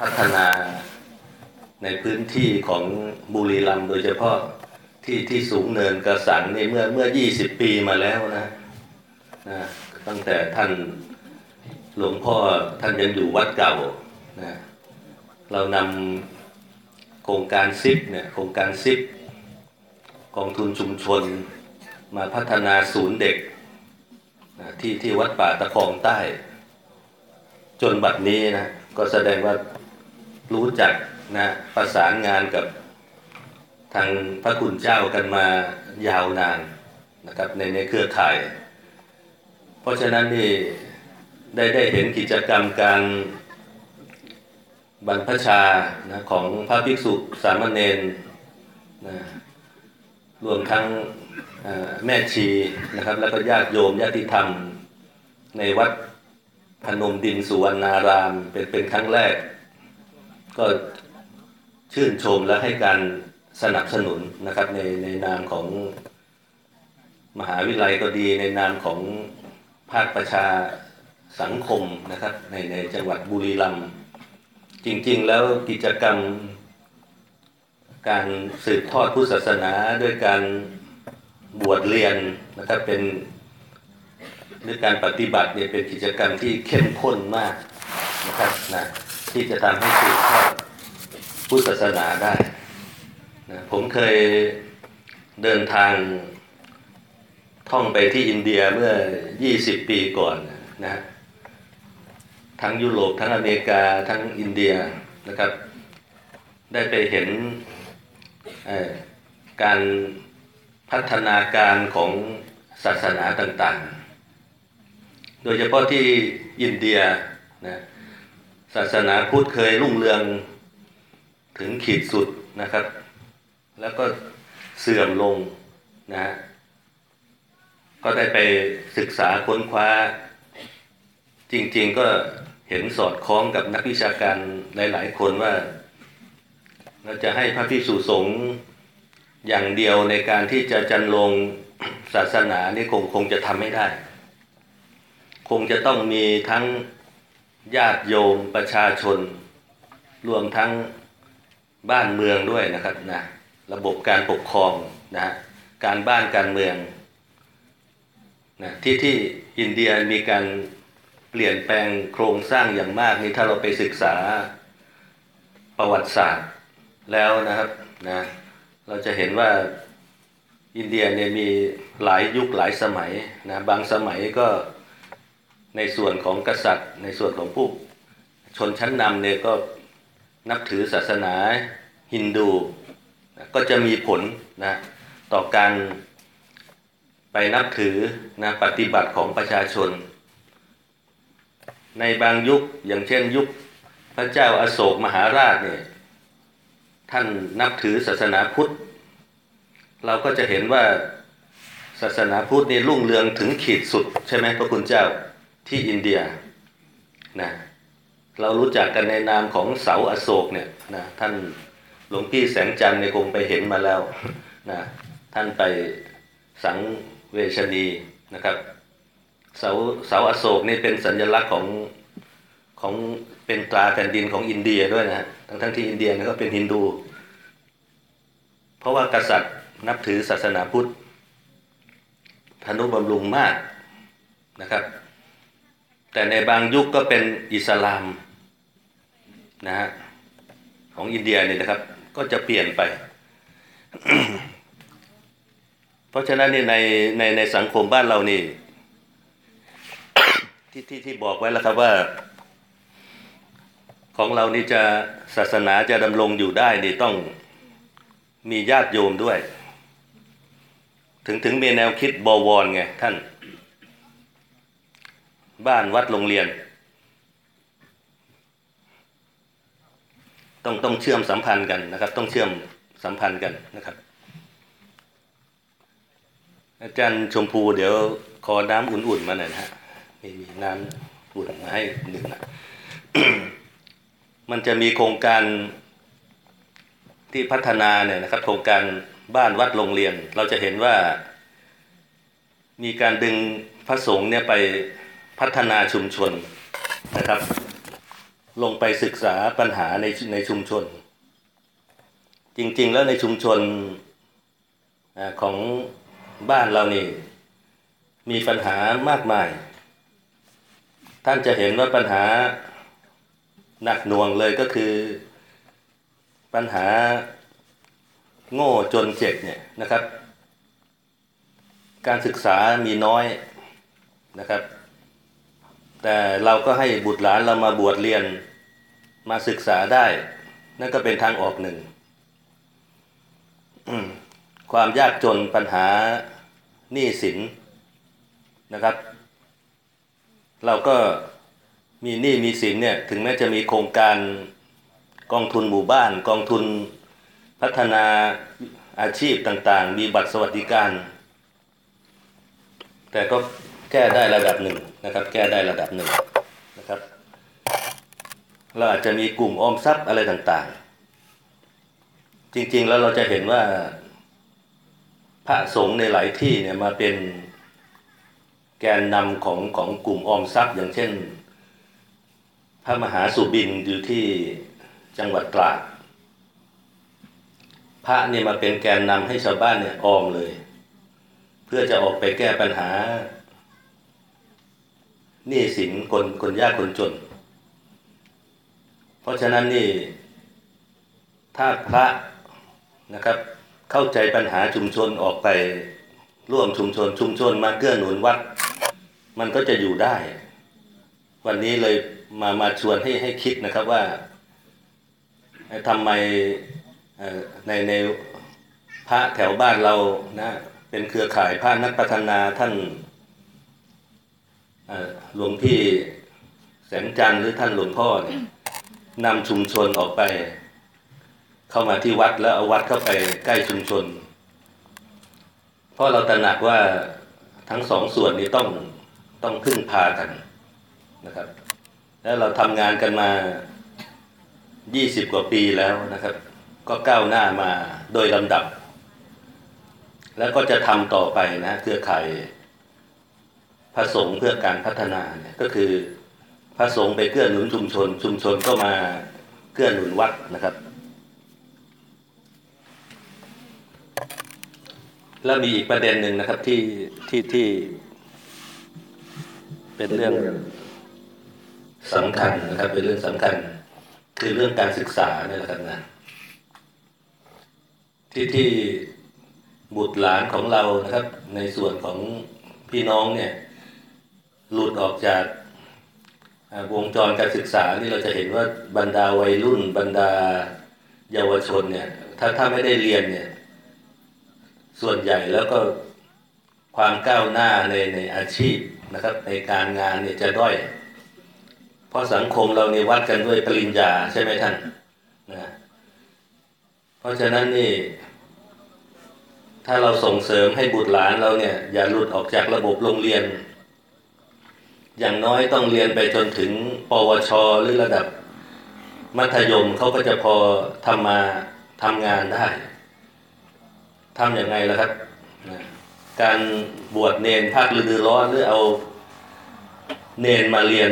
พัฒนาในพื้นที่ของบุรีรัมย์โดยเฉพาะที่ที่สูงเนินกระสันนี่เมื่อเมื่อ 20 ปีมาแล้วนะนะตั้งแต่ท่านหลวงพ่อท่านยังอยู่วัดเก่านะเรานำโครงการซิปเนี่ยโครงการซิปกองทุนชุมชนมาพัฒนาศูนย์เด็กนะที่ที่วัดป่าตะคองใต้ จนบัดนี้นะก็แสดงว่า รู้จักนะประสานงานกับทางพระคุณเจ้ากันมายาวนานนะครับในในเครือข่าย เพราะฉะนั้นนี่ได้ได้เห็นกิจกรรมการบรรพชานะของพระภิกษุสามเณรนะรวมทั้งแม่ชีนะครับแล้วก็ญาติโยมญาติธรรม ในวัดพนมดินสุวรรณาราม เป็นเป็นครั้งแรก ก็ชื่นชมและให้การสนับสนุนนะครับในในนามของมหาวิทยาลัยก็ดีในนามของภาคประชาสังคมนะครับในในจังหวัดบุรีรัมย์จริงๆแล้วกิจกรรม การสืบทอดพุทธศาสนาด้วยการบวชเรียนนะครับเป็นหรือการปฏิบัติเนี่ยเป็นกิจกรรมที่เข้มข้นมากนะครับนะ ที่จะทำให้สืบทอดพุทธศาสนาได้นะผมเคยเดินทางท่องไปที่อินเดียเมื่อ 20 ปีก่อนนะทั้งยุโรปทั้งอเมริกาทั้งอินเดียนะครับ ได้ไปเห็นการพัฒนาการของศาสนาต่างๆ โดยเฉพาะที่อินเดียนะ ศาสนาพุทธเคยรุ่งเรืองถึงขีดสุดนะครับ แล้วก็เสื่อมลงนะฮะก็ได้ไปศึกษาค้นคว้า จริง ๆ ก็เห็นสอดคล้องกับนักวิชาการหลาย ๆ คนว่า เราจะให้พระพิสุสงฆ์อย่างเดียวในการที่จะจันลงศาสนานี่คงคงจะทำไม่ได้ คงจะต้องมีทั้ง ญาติโยมประชาชน รวมทั้งบ้านเมืองด้วยนะครับนะระบบการปกครองนะฮะการบ้านการเมืองนะที่ที่อินเดียมีการเปลี่ยนแปลงโครงสร้างอย่างมากนี่ถ้าเราไปศึกษาประวัติศาสตร์แล้วนะครับนะเราจะเห็นว่าอินเดียเนี่ยมีหลายยุคหลายสมัยนะบางสมัยก็ ในส่วนของกษัตริย์ ในส่วนของผู้ชนชั้นนำเนี่ยก็นับถือศาสนาฮินดูก็จะมีผลนะต่อการไปนับถือนะปฏิบัติของประชาชน ในบางยุคอย่างเช่นยุคพระเจ้าอาโศกมหาราชเนี่ยท่านนับถือศาสนาพุทธ เราก็จะเห็นว่าศาสนาพุทธนี่รุ่งเรืองถึงขีดสุดใช่ไหมพระคุณเจ้า ที่อินเดียนะเรารู้จักกันในนามของเสาอโศกเนี่ยนะท่านหลวงพี่แสงจันทร์เนี่ยคงไปเห็นมาแล้วนะท่านไปสังเวชนีนะครับเสาเสาอโศกนี่เป็นสัญลักษณ์ของของเป็นตราแผ่นดินของอินเดียด้วยนะฮะทั้งทั้งที่อินเดียก็เป็นฮินดู เพราะว่ากษัตริย์นับถือศาสนาพุทธธนุบำรุงมากนะครับ แต่ในบางยุคก็เป็นอิสลามนะฮะของอินเดียเนี่ยนะครับ ก็จะเปลี่ยนไป เพราะฉะนั้นนี่ในในในสังคมบ้านเรานี่ที่ที่ที่บอกไว้แล้วครับว่า ของเรานี่จะศาสนาจะดำรงอยู่ได้นี่ต้องมีญาติโยมด้วย ถึงถึงมีแนวคิดบวรไงท่าน บ้านวัดโรงเรียน ต้องต้องเชื่อมสัมพันธ์กันนะครับ ต้องเชื่อมสัมพันธ์กันนะครับ อาจารย์ชมพูเดี๋ยวขอน้ำอุ่นๆมาหน่อยนะฮะมีมีน้ำอุ่นมาให้หนึ่งนะมันจะมีโครงการที่พัฒนาเนี่ยนะครับ โครงการบ้านวัดโรงเรียน เราจะเห็นว่ามีการดึงพระสงฆ์เนี่ยไป พัฒนาชุมชนนะครับ ลงไปศึกษาปัญหาในในชุมชน จริง ๆ แล้วในชุมชนอของบ้านเรานี่ มีปัญหามากมาย ท่านจะเห็นว่าปัญหาหนักหน่วงเลยก็คือปัญหาโง่จนเจ็บเนี่ยนะครับ การศึกษามีน้อยนะครับ แต่เราก็ให้บุตรหลานเรามาบวชเรียนมาศึกษาได้ นั่นก็เป็นทางออกหนึ่ง ความยากจนปัญหาหนี้สินนะครับ เราก็มีหนี้มีสินเนี่ยถึงแม้จะมีโครงการกองทุนหมู่บ้าน กองทุนพัฒนาอาชีพต่างๆ มีบัตรสวัสดิการ แต่ก็ แก้ได้ระดับหนึ่งนะครับ แก้ได้ระดับหนึ่งนะครับเราอาจจะมีกลุ่มออมทรัพย์อะไรต่างๆ จริงๆแล้วเราจะเห็นว่าพระสงฆ์ในหลายที่เนี่ยมาเป็นแกนนำของของกลุ่มออมทรัพย์ อย่างเช่น พระมหาสุบินอยู่ที่จังหวัดตราดพระเนี่ยมาเป็นแกนนำให้ชาวบ้านเนี่ยออมเลย เพื่อจะออกไปแก้ปัญหา หนี้สินคนคนยากคนจน เพราะฉะนั้นนี่ถ้าพระนะครับ เข้าใจปัญหาชุมชนออกไปร่วมชุมชน ชุมชนมาเกื้อหนุนวัด มันก็จะอยู่ได้ วันนี้เลยมามาชวนให้ให้คิดนะครับว่าทำไมในในพระแถวบ้านเรานะเป็นเครือข่ายพระนักพัฒนาท่าน หลวงพี่แสงจันทร์หรือท่านหลวงพ่อเนี่ยนำชุมชนออกไป เข้ามาที่วัดแล้วเอาวัดเข้าไปใกล้ชุมชน เพราะเราตระหนักว่าทั้งสองส่วนนี้ต้องต้องพึ่งพากันนะครับ แล้วเราทำงานกันมา20กว่าปีแล้วนะครับ ก็ก้าวหน้ามาโดยลำดับ แล้วก็จะทำต่อไปนะเครือข่าย พระสงฆ์เพื่อการพัฒนาเนี่ยก็คือพระสงฆ์ไปเกื้อหนุนชุมชน ชุมชนก็มาเกื้อหนุนวัดนะครับ แล้วมีอีกประเด็นหนึ่งนะครับที่ที่ที่เป็นเรื่องสำคัญนะครับเป็นเรื่องสำคัญ คือเรื่องการศึกษาเนี่ยนะครับนะที่ที่บุตรหลานของเรานะครับ ในส่วนของพี่น้องเนี่ย หลุดออกจากวงจรการศึกษานี่เราจะเห็นว่าบรรดาวัยรุ่น บรรดาเยาวชนเนี่ยถ้าถ้าไม่ได้เรียนเนี่ยส่วนใหญ่แล้วก็ความก้าวหน้าในในอาชีพนะครับในการงานเนี่ยจะด้อย เพราะสังคมเราเนี่ยวัดกันด้วยปริญญาใช่ไหมท่านนะเพราะฉะนั้นนี่ ถ้าเราส่งเสริมให้บุตรหลานเราเนี่ยอย่าหลุดออกจากระบบโรงเรียน อย่างน้อยต้องเรียนไปจนถึง ปวช หรือระดับ มัธยมเขาก็จะพอทำมาทำงานได้ทำอย่างไงล่ะครับ การบวชเนนภาคฤดูร้อนหรือเอาเนนมาเรียน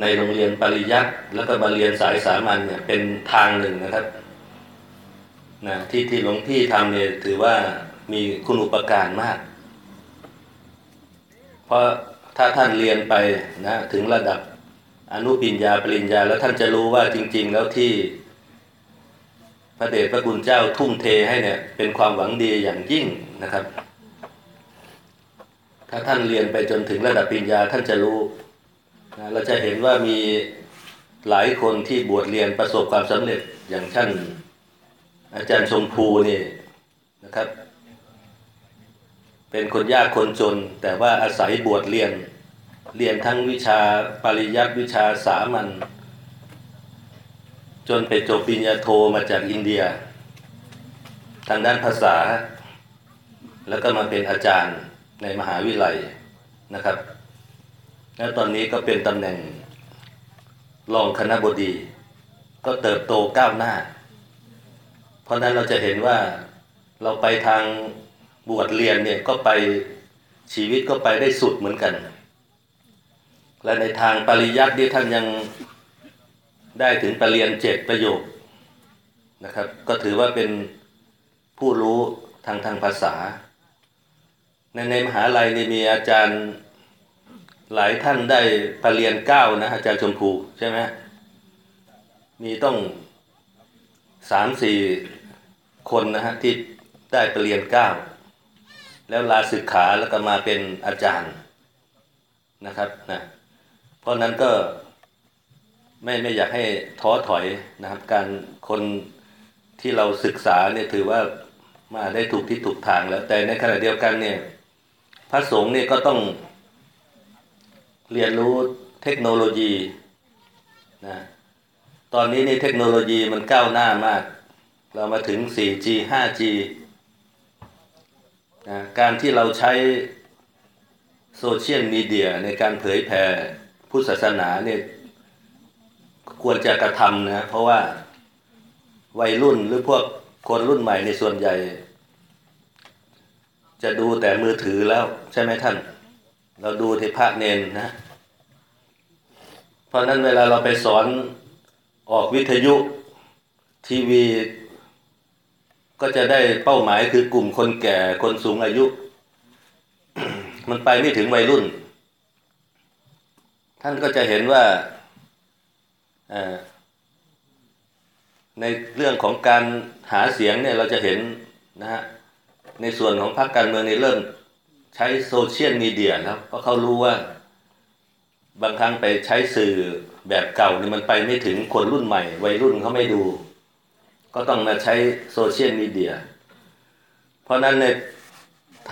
ในโรงเรียนปริยัติแล้วก็มาเรียนสายสามัญเนี่ยเป็นทางหนึ่งนะครับนะที่ที่หลวงพี่ทำเนี่ยถือว่ามีคุณอุปการมาก เพราะ ถ้าท่านเรียนไปนะถึงระดับอนุปิญญาปริญญา แล้วท่านจะรู้ว่าจริง ๆ แล้วที่ พระเดชพระคุณเจ้าทุ่มเทให้เนี่ย เป็นความหวังดีอย่างยิ่งนะครับ ถ้าท่านเรียนไปจนถึงระดับปริญญาท่านจะรู้นะเราจะเห็นว่ามีหลายคนที่บวชเรียนประสบความสำเร็จอย่างท่านอาจารย์ชมพูนี่นะครับ เป็นคนยากคนจน แต่ว่าอาศัยบวชเรียน เรียนทั้งวิชาปริยัติวิชาสามัญจนไปจบปริญญาโทมาจากอินเดีย ทางด้านภาษา แล้วก็มาเป็นอาจารย์ในมหาวิทยาลัยนะครับ แล้วตอนนี้ก็เป็นตำแหน่งรองคณะบดี ก็เติบโตก้าวหน้า เพราะนั้นเราจะเห็นว่าเราไปทาง บวชเรียนเนี่ยก็ไปชีวิตก็ไปได้สุดเหมือนกัน และในทางปริยัติที่ท่านยังได้ถึงปรริญญาเจ็ดประโยคนะครับ ก็ถือว่าเป็นผู้รู้ทางทางภาษา ในในมหาลัยนี่มีอาจารย์หลายท่านได้ปรริญญาเก้านะอาจารย์ชมพูใช่ไหมมีต้องสามสี่คนนะฮะที่ได้ปรริญญาเก้า แล้วลาศึกขาแล้วก็มาเป็นอาจารย์นะครับนะเพราะนั้นก็ไม่ไม่อยากให้ท้อถอยนะครับ การคนที่เราศึกษาเนี่ยถือว่ามาได้ถูกที่ถูกทางแล้ว แต่ในขณะเดียวกันเนี่ยพระสงฆ์เนี่ยก็ต้องเรียนรู้เทคโนโลยีนะตอนนี้นี่เทคโนโลยีมันก้าวหน้ามาก เรามาถึง 4G 5G นะการที่เราใช้โซเชียลมีเดียในการเผยแผ่พุทธศาสนาเนี่ยควรจะกระทำนะเพราะว่าวัยรุ่นหรือพวกคนรุ่นใหม่ในส่วนใหญ่ จะดูแต่มือถือแล้วใช่ไหมท่าน เราดูที่พระเนนนะ เพราะนั้นเวลาเราไปสอนออกวิทยุทีวี ก็จะได้เป้าหมายคือกลุ่มคนแก่คนสูงอายุ มันไปไม่ถึงวัยรุ่น ท่านก็จะเห็นว่าในเรื่องของการหาเสียงเนี่ยเราจะเห็นนะฮะในส่วนของพรรคการเมืองในเริ่มใช้โซเชียลมีเดียแล้วเพราะเขารู้ว่า บางครั้งไปใช้สื่อแบบเก่านี่มันไปไม่ถึงคนรุ่นใหม่ วัยรุ่นเขาไม่ดู ก็ต้องมาใช้โซเชียลมีเดีย เพราะนั้นใน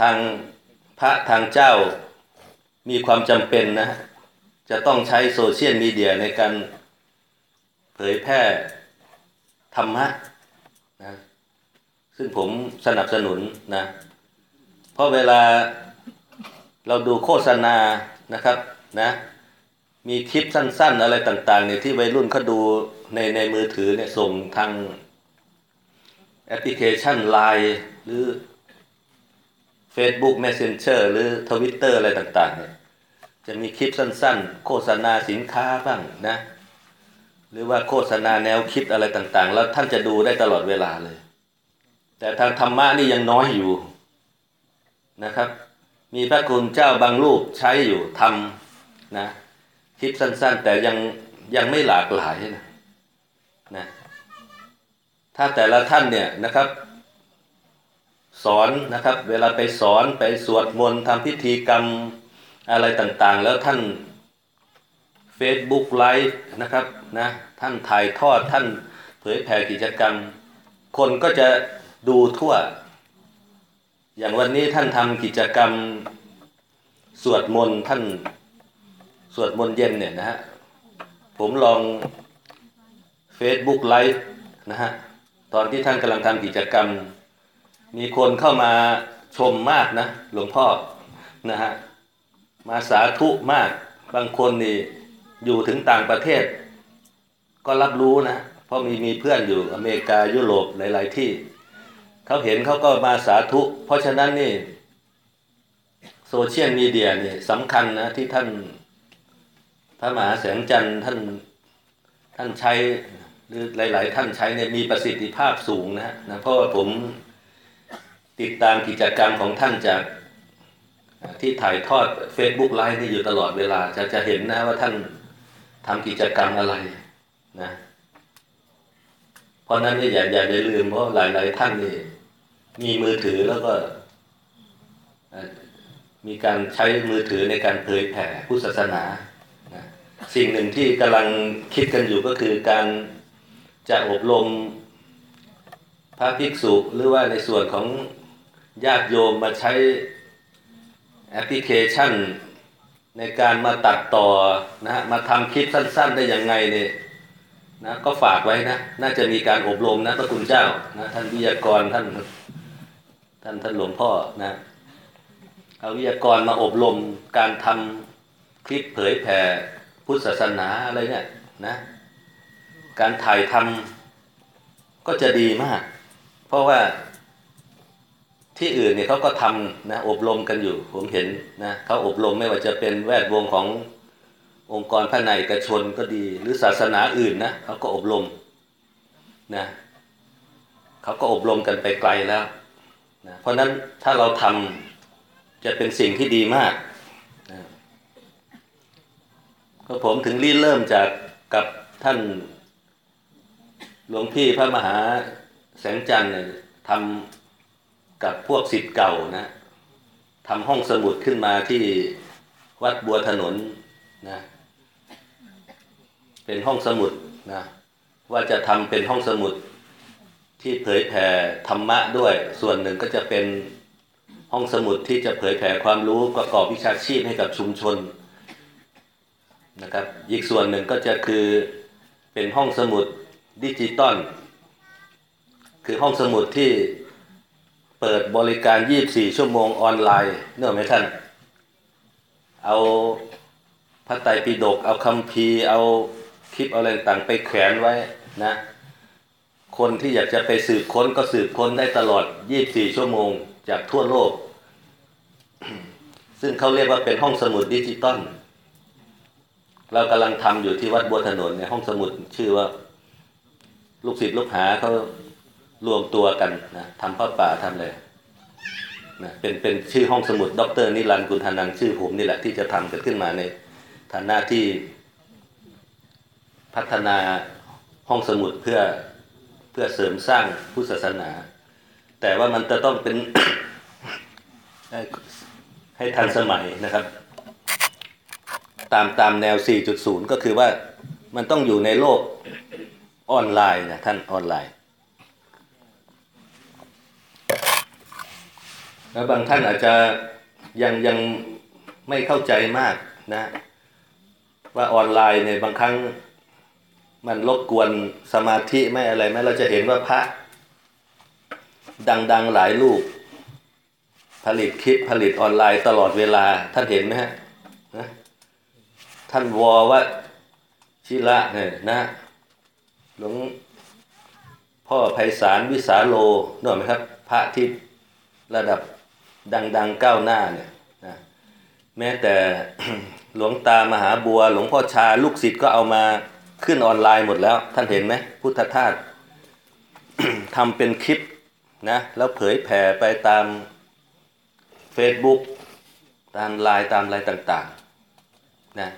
ทางพระทางเจ้ามีความจำเป็นนะ จะต้องใช้โซเชียลมีเดียในการเผยแพร่ธรรมะนะซึ่งผมสนับสนุนนะ เพราะเวลาเราดูโฆษณานะครับนะมีคลิปสั้นๆ อะไรต่างๆเนี่ยที่วัยรุ่นเขาดูในในมือถือเนี่ยส่งทาง แอปพลิเคชัน Line หรือ Facebook Messenger หรือ Twitter อะไรต่างๆเนี่ยจะมีคลิปสั้นๆ โฆษณาสินค้าบ้างนะ หรือว่าโฆษณาแนวคิดอะไรต่างๆ แล้วท่านจะดูได้ตลอดเวลาเลย แต่ทางธรรมะนี่ยังน้อยอยู่นะครับ มีพระคุณเจ้าบางรูปใช้อยู่ทำนะคลิปสั้นๆ แต่ยังยังไม่หลากหลายนะนะ ถ้าแต่ละท่านเนี่ยนะครับ สอนนะครับ เวลาไปสอนไปสวดมนต์ทำพิธีกรรมอะไรต่างๆ แล้วท่าน Facebook ไลฟ์นะครับนะท่านถ่ายทอดท่านเผยแผ่กิจกรรม คนก็จะดูทั่ว อย่างวันนี้ท่านทำกิจกรรมสวดมนต์ท่านสวดมนต์เย็นเนี่ยนะฮะผมลอง Facebook ไลฟ์นะฮะ ตอนที่ท่านกำลังทำกิจกรรม มีคนเข้ามาชมมากนะหลวงพ่อนะฮะมาสาธุมาก บางคนนี่อยู่ถึงต่างประเทศ ก็รับรู้นะ เพราะมีมีเพื่อนอยู่อเมริกายุโรปหลาย ๆ ที่ เขาเห็นเขาก็มาสาธุ เพราะฉะนั้นนี่โซเชียลมีเดียนี่สำคัญนะที่ท่านพระมหาแสงจันทร์ท่านท่านใช้ หรือหลาย ๆ ท่านใช้เนี่ยมีประสิทธิภาพสูงนะนะเพราะว่าผมติดตามกิจกรรมของท่านจากที่ถ่ายทอด Facebook ไลฟ์นี่อยู่ตลอดเวลา จะจะเห็นนะว่าท่านทำกิจกรรมอะไรนะเพราะนั้นนี่อย่าอย่าได้ลืมเพราะหลาย ๆ ท่านนี่มีมือถือแล้วก็มีการใช้มือถือในการเผยแผ่พุทธศาสนานะสิ่งหนึ่งที่กำลังคิดกันอยู่ก็คือการ จะอบรมพระภิกษุหรือว่าในส่วนของญาติโยมมาใช้แอปพลิเคชัน ในการมาตัดต่อนะฮะมาทำคลิปสั้น ๆ ได้ยังไงเนี่ยนะก็ฝากไว้นะ น่าจะมีการอบรมนะพระคุณเจ้านะท่านวิทยากรท่านท่านท่านหลวงพ่อนะเอาวิทยากรมาอบรมการทำคลิปเผยแผ่พุทธศาสนาอะไรเนี่ยนะ การถ่ายทำก็จะดีมาก เพราะว่าที่อื่นเนี่ยเขาก็ทำนะอบรมกันอยู่ ผมเห็นนะเขาอบรมไม่ว่าจะเป็นแวดวงขององค์กรภายในเอกชนก็ดี หรือศาสนาอื่นนะเขาก็อบรมนะเขาก็อบรมกันไปไกลแล้วนะเพราะนั้นถ้าเราทำจะเป็นสิ่งที่ดีมากนะก็ผมถึงรีเริ่มจากกับท่าน หลวงพี่พระมหาแสงจันทร์เนี่ยทำกับพวกศิษย์เก่านะทำห้องสมุดขึ้นมาที่วัดบัวถนนนะเป็นห้องสมุดนะว่าจะทำเป็นห้องสมุดที่เผยแผ่ธรรมะด้วย ส่วนหนึ่งก็จะเป็นห้องสมุดที่จะเผยแผ่ความรู้ประกอบวิชาชีพให้กับชุมชนนะครับ อีกส่วนหนึ่งก็จะคือเป็นห้องสมุด ดิจิตอลคือห้องสมุดที่เปิดบริการ 24 ชั่วโมงออนไลน์เนอะไหมท่าน เอาพระไตรปิฎกเอาคัมภีร์เอาคลิปเอาอะไรต่างไปแขวนไว้นะ คนที่อยากจะไปสืบค้นก็สืบค้นได้ตลอด 24 ชั่วโมงจากทั่วโลก ซึ่งเขาเรียกว่าเป็นห้องสมุดดิจิตอลเรากำลังทำอยู่ที่วัดบัวถนนในห้องสมุดชื่อว่า ลูกศิษย์ลูกหาเขารวมตัวกันนะทำผ้าป่าทำเลยนะเป็นเป็นชื่อห้องสมุดด็อกเตอร์นิรันดร์กุลธานังชื่อผมนี่แหละที่จะทำกันขึ้นมาในฐานะที่พัฒนาห้องสมุดเพื่อเพื่อเสริมสร้างพุทธศาสนา แต่ว่ามันจะต้องเป็นให้ทันสมัยนะครับ ตามตามแนว 4.0 ก็คือว่ามันต้องอยู่ในโลก ออนไลน์นะท่านออนไลน์แล้วบางท่านอาจจะยังยังไม่เข้าใจมากนะ ว่าออนไลน์เนี่ยบางครั้งมันรบกวนสมาธิไม่อะไรไหมเราจะเห็นว่าพระ ดังๆหลายรูป ผลิตคลิปผลิตออนไลน์ตลอดเวลา ท่านเห็นไหมฮะนะท่านวอว่าชิระเนี่ยนะ หลวงพ่อไพศาลวิสาโลนึกออกไหมครับ พระที่ระดับดังๆก้าวหน้าเนี่ยนะแม้แต่หลวงตามหาบัว หลวงพ่อชาลูกศิษย์ก็เอามาขึ้นออนไลน์หมดแล้ว ท่านเห็นไหมพุทธทาสทำเป็นคลิปนะแล้วเผยแผ่ไปตาม Facebook ตามไลน์ตามอะไรต่างๆนะ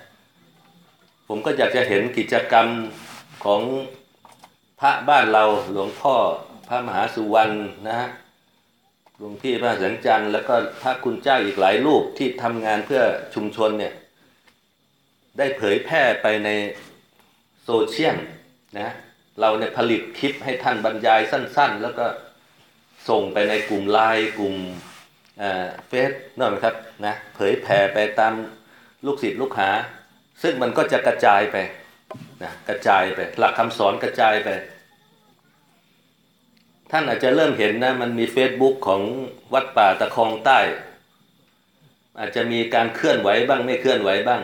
ผมก็อยากจะเห็นกิจกรรมของ พระบ้านเราหลวงพ่อพระมหาสุวรรณนะฮะหลวงพี่พระแสงจันทร์แล้วก็พระคุณเจ้าอีกหลายรูปที่ทำงานเพื่อชุมชนเนี่ย ได้เผยแพร่ไปในโซเชียลนะเราเนี่ยผลิตคลิปให้ท่านบรรยายสั้น ๆ แล้วก็ส่งไปในกลุ่มไลน์กลุ่มเฟซนั่นไหมครับนะเผยแผ่ไปตามลูกศิษย์ลูกหา ซึ่งมันก็จะกระจายไป นะกระจายไป หลักคำสอนกระจายไป ท่านอาจจะเริ่มเห็นนะ มันมี Facebook ของวัดป่าตะคองใต้ อาจจะมีการเคลื่อนไหวบ้างไม่เคลื่อนไหวบ้าง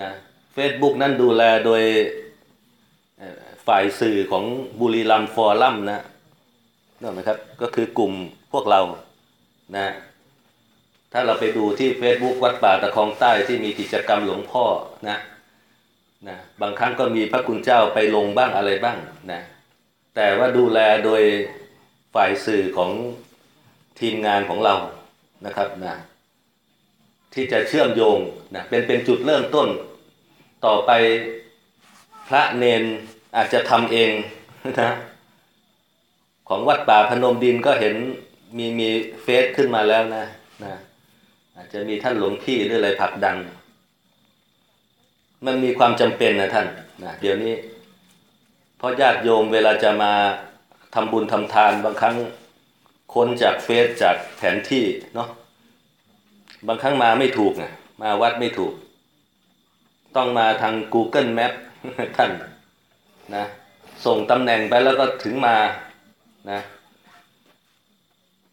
นะ Facebook นั่นดูแลโดยฝ่ายสื่อของบุรีรัมฟอรัมนะนั่นนะครับ ก็คือกลุ่มพวกเรานะถ้าเราไปดูที่ Facebook วัดป่าตะคองใต้ที่มีกิจกรรมหลวงพ่อนะ นะบางครั้งก็มีพระคุณเจ้าไปลงบ้างอะไรบ้างนะแต่ว่าดูแลโดยฝ่ายสื่อของทีมงานของเรานะครับนะที่จะเชื่อมโยงนะเป็นเป็นจุดเริ่มต้น ต่อไปพระเนนอาจจะทำเองนะของวัดป่าพนมดินก็เห็นมีมีเฟซขึ้นมาแล้วนะนะอาจจะมีท่านหลวงพี่หรืออะไรผลักดัน มันมีความจำเป็นนะท่านนะเดี๋ยวนี้เพราะญาติโยมเวลาจะมาทำบุญทำทานบางครั้งค้นจากเฟซจากแผนที่เนาะบางครั้งมาไม่ถูกนะมาวัดไม่ถูก ต้องมาทาง Google Map ท่านนะส่งตำแหน่งไปแล้วก็ถึงมานะ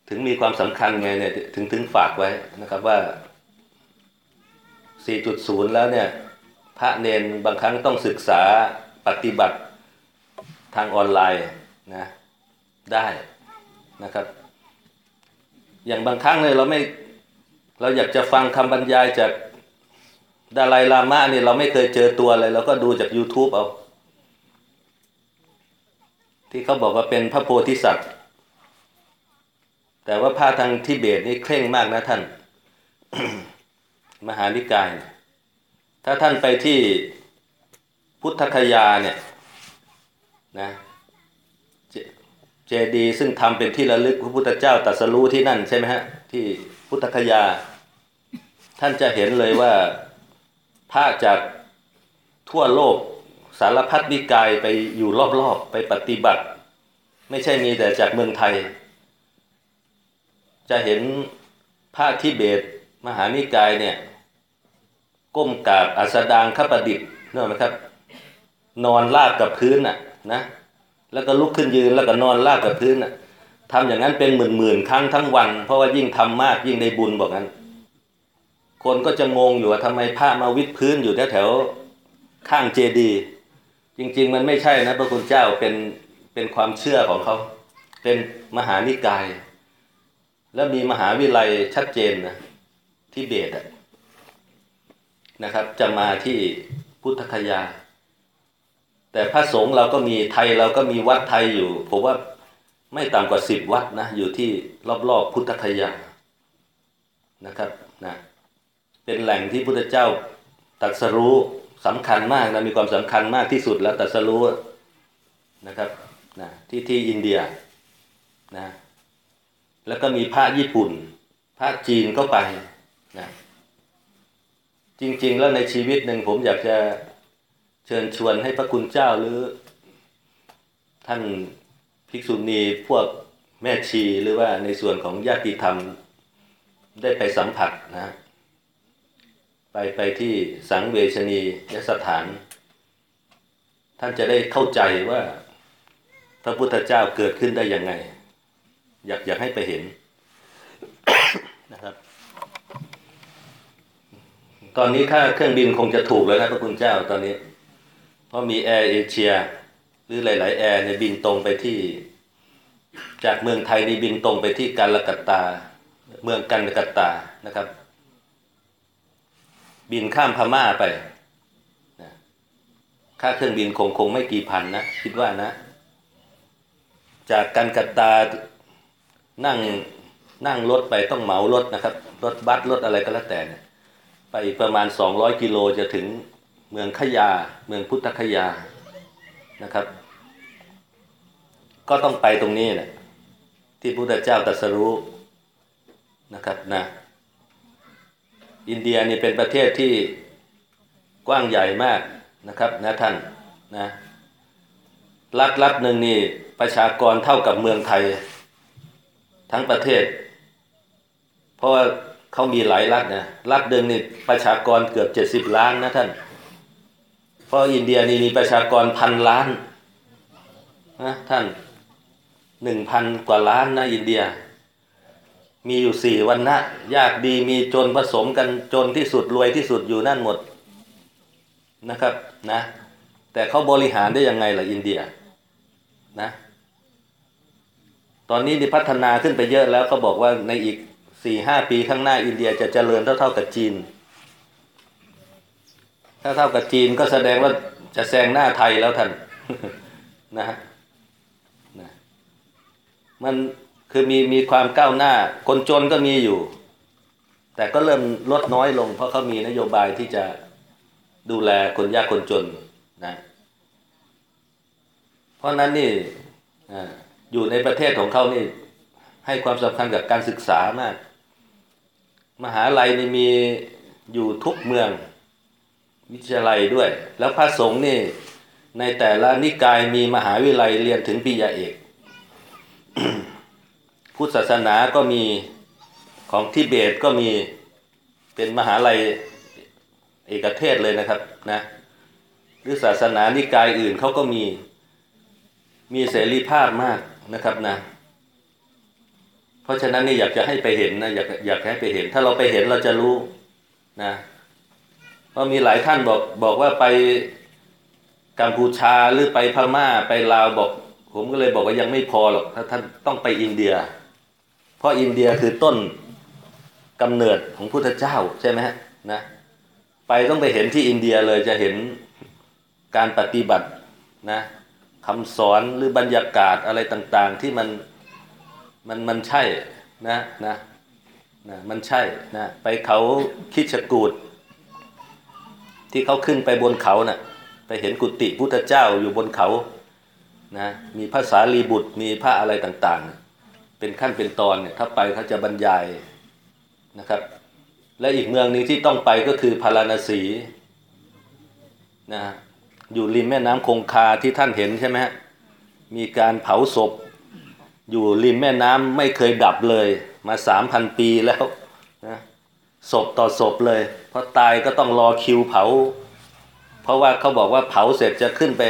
ถึงมีความสำคัญไงเนี่ยถึงถึงฝากไว้นะครับว่า 4.0 แล้วเนี่ย พระเนนบางครั้งต้องศึกษาปฏิบัติทางออนไลน์นะได้นะครับ อย่างบางครั้งเลยเราไม่เราอยากจะฟังคำบรรยายจากดาไลลามะนี่เราไม่เคยเจอตัวเลยเราก็ดูจาก YouTube เอา ที่เขาบอกว่าเป็นพระโพธิสัตว์ แต่ว่าพระทางทิเบตนี่เคร่งมากนะท่าน มหานิกาย ถ้าท่านไปที่พุทธคยาเนี่ยนะเจดีซึ่งทำเป็นที่ระลึกพระพุทธเจ้าตรัสรู้ที่นั่นใช่ไหมฮะที่พุทธคยา ท่านจะเห็นเลยว่าพระจากทั่วโลกสารพัดนิกายไปอยู่รอบๆไปปฏิบัติ ไม่ใช่มีแต่จากเมืองไทย จะเห็นพระทิเบตมหานิกายเนี่ย ก้มกราบอัสดางขประดิษฐ์นึกออกไหมครับ นอนราบกับพื้นน่ะนะแล้วก็ลุกขึ้นยืนแล้วก็นอนราบกับพื้นน่ะทำอย่างนั้นเป็นหมื่นๆครั้งทั้งวัน เพราะว่ายิ่งทำมากยิ่งได้บุญบอกงั้น คนก็จะงงอยู่ว่าทำไมพระมาวิดพื้นอยู่แถวๆข้างเจดีย์จริง ๆ มันไม่ใช่นะพระคุณเจ้าเป็นเป็นความเชื่อของเขา เป็นมหานิกาย แล้วมีมหาวิทยาลัยชัดเจนนะที่เบตอะ นะครับ จะมาที่พุทธคยา แต่พระสงฆ์เราก็มีไทยเราก็มีวัดไทยอยู่ ผมว่าไม่ต่ำกว่าสิบวัดนะอยู่ที่รอบๆพุทธคยานะครับนะเป็นแหล่งที่พุทธเจ้าตรัสรู้สำคัญมากนะมีความสำคัญมากที่สุดแล้วตรัสรู้นะครับนะที่ที่อินเดียนะแล้วก็มีพระญี่ปุ่น พระจีนก็ไปนะ จริง ๆ แล้วในชีวิตหนึ่งผมอยากจะเชิญชวนให้พระคุณเจ้าหรือ ท่านภิกษุณีพวกแม่ชีหรือว่าในส่วนของญาติธรรมได้ไปสัมผัสนะ ไปไปที่สังเวชนียสถาน ท่านจะได้เข้าใจว่าพระพุทธเจ้าเกิดขึ้นได้ยังไง อยากอยากให้ไปเห็นนะครับ ตอนนี้ค่าเครื่องบินคงจะถูกแล้วนะพระคุณเจ้าตอนนี้ เพราะมีแอร์เอเชียหรือหลาย ๆ แอร์ในยบินตรงไปที่ จากเมืองไทยในบินตรงไปที่กาลกัตตา เมืองกันกัตตานะครับ บินข้ามพม่าไปนะค่าเครื่องบินคงคงไม่กี่พันนะคิดว่านะ จากกันกัตตานั่งนั่งรถไปต้องเหมารถนะครับรถบัสรถอะไรก็แล้วแต่เนี่ย ไปประมาณ 200 กิโลจะถึงเมืองขยา เมืองพุทธคยานะครับ ก็ต้องไปตรงนี้แหละที่พุทธเจ้าตรัสรู้นะครับนะอินเดียนี่เป็นประเทศที่กว้างใหญ่มากนะครับนะท่านนะรัฐรัฐหนึ่งนี่ประชากรเท่ากับเมืองไทย ทั้งประเทศ เพราะว่า เขามีหลายรัฐนะรัฐหนึ่งนี่ประชากรเกือบเจ็ดสิบล้านนะท่าน เพราะอินเดียนี่มีประชากรพันล้านนะท่านหนึ่งพันกว่าล้านนะอินเดีย มีอยู่สี่วันนะยากดีมีจนผสมกันจนที่สุดรวยที่สุดอยู่นั่นหมดนะครับนะแต่เขาบริหารได้ยังไงล่ะอินเดียนะตอนนี้นี่พัฒนาขึ้นไปเยอะแล้วเขาบอกว่าในอีก สี่ห้าปีข้างหน้าอินเดียจะเจริญเท่าเท่ากับจีน ถ้าเท่ากับจีนก็แสดงว่าจะแซงหน้าไทยแล้วท่านนะฮะนะมันคือมีมีความก้าวหน้า คนจนก็มีอยู่ แต่ก็เริ่มลดน้อยลง เพราะเขามีนโยบายที่จะดูแลคนยากคนจนนะเพราะนั้นนี่อยู่ในประเทศของเขานี่ให้ความสำคัญกับการศึกษามาก มหาลัยนี่มีอยู่ทุกเมืองวิทยาลัยด้วย แล้วพระสงฆ์นี่ในแต่ละนิกายมีมหาวิทยาลัยเรียนถึงปริญญาเอกพุทธศาสนาก็มีของทิเบตก็มีเป็นมหาลัยเอกเทศเลยนะครับนะหรือศาสนานิกายอื่นเขาก็มีมีเสรีภาพมากนะครับนะ เพราะฉะนั้นนี่อยากจะให้ไปเห็นนะอยากอยากให้ไปเห็น ถ้าเราไปเห็นเราจะรู้นะเพราะมีหลายท่านบอกบอกว่าไปกัมพูชาหรือไปพม่าไปลาวบอก ผมก็เลยบอกว่ายังไม่พอหรอกถ้าท่านต้องไปอินเดีย เพราะอินเดียคือต้นกำเนิดของพุทธเจ้าใช่ไหมฮะนะไปต้องไปเห็นที่อินเดียเลยจะเห็นการปฏิบัตินะคำสอนหรือบรรยากาศอะไรต่างๆ ที่มัน มันมันใช่นะนะนะมันใช่นะไปเขาคิดชกูดที่เขาขึ้นไปบนเขาน่ะไปเห็นกุฏิพุทธเจ้าอยู่บนเขานะมีภาษาลีบุตรมีพระอะไรต่างๆ เป็นขั้นเป็นตอนเนี่ยถ้าไปเขาจะบรรยายนะครับ และอีกเมืองนึงที่ต้องไปก็คือพาราณสีนะอยู่ริมแม่น้ำคงคาที่ท่านเห็นใช่ไหมฮะมีการเผาศพ อยู่ริมแม่น้ำไม่เคยดับเลยมาสามพันปีแล้วนะศพต่อศพเลยเพราะตายก็ต้องรอคิวเผา เพราะว่าเขาบอกว่าเผาเสร็จจะขึ้นไป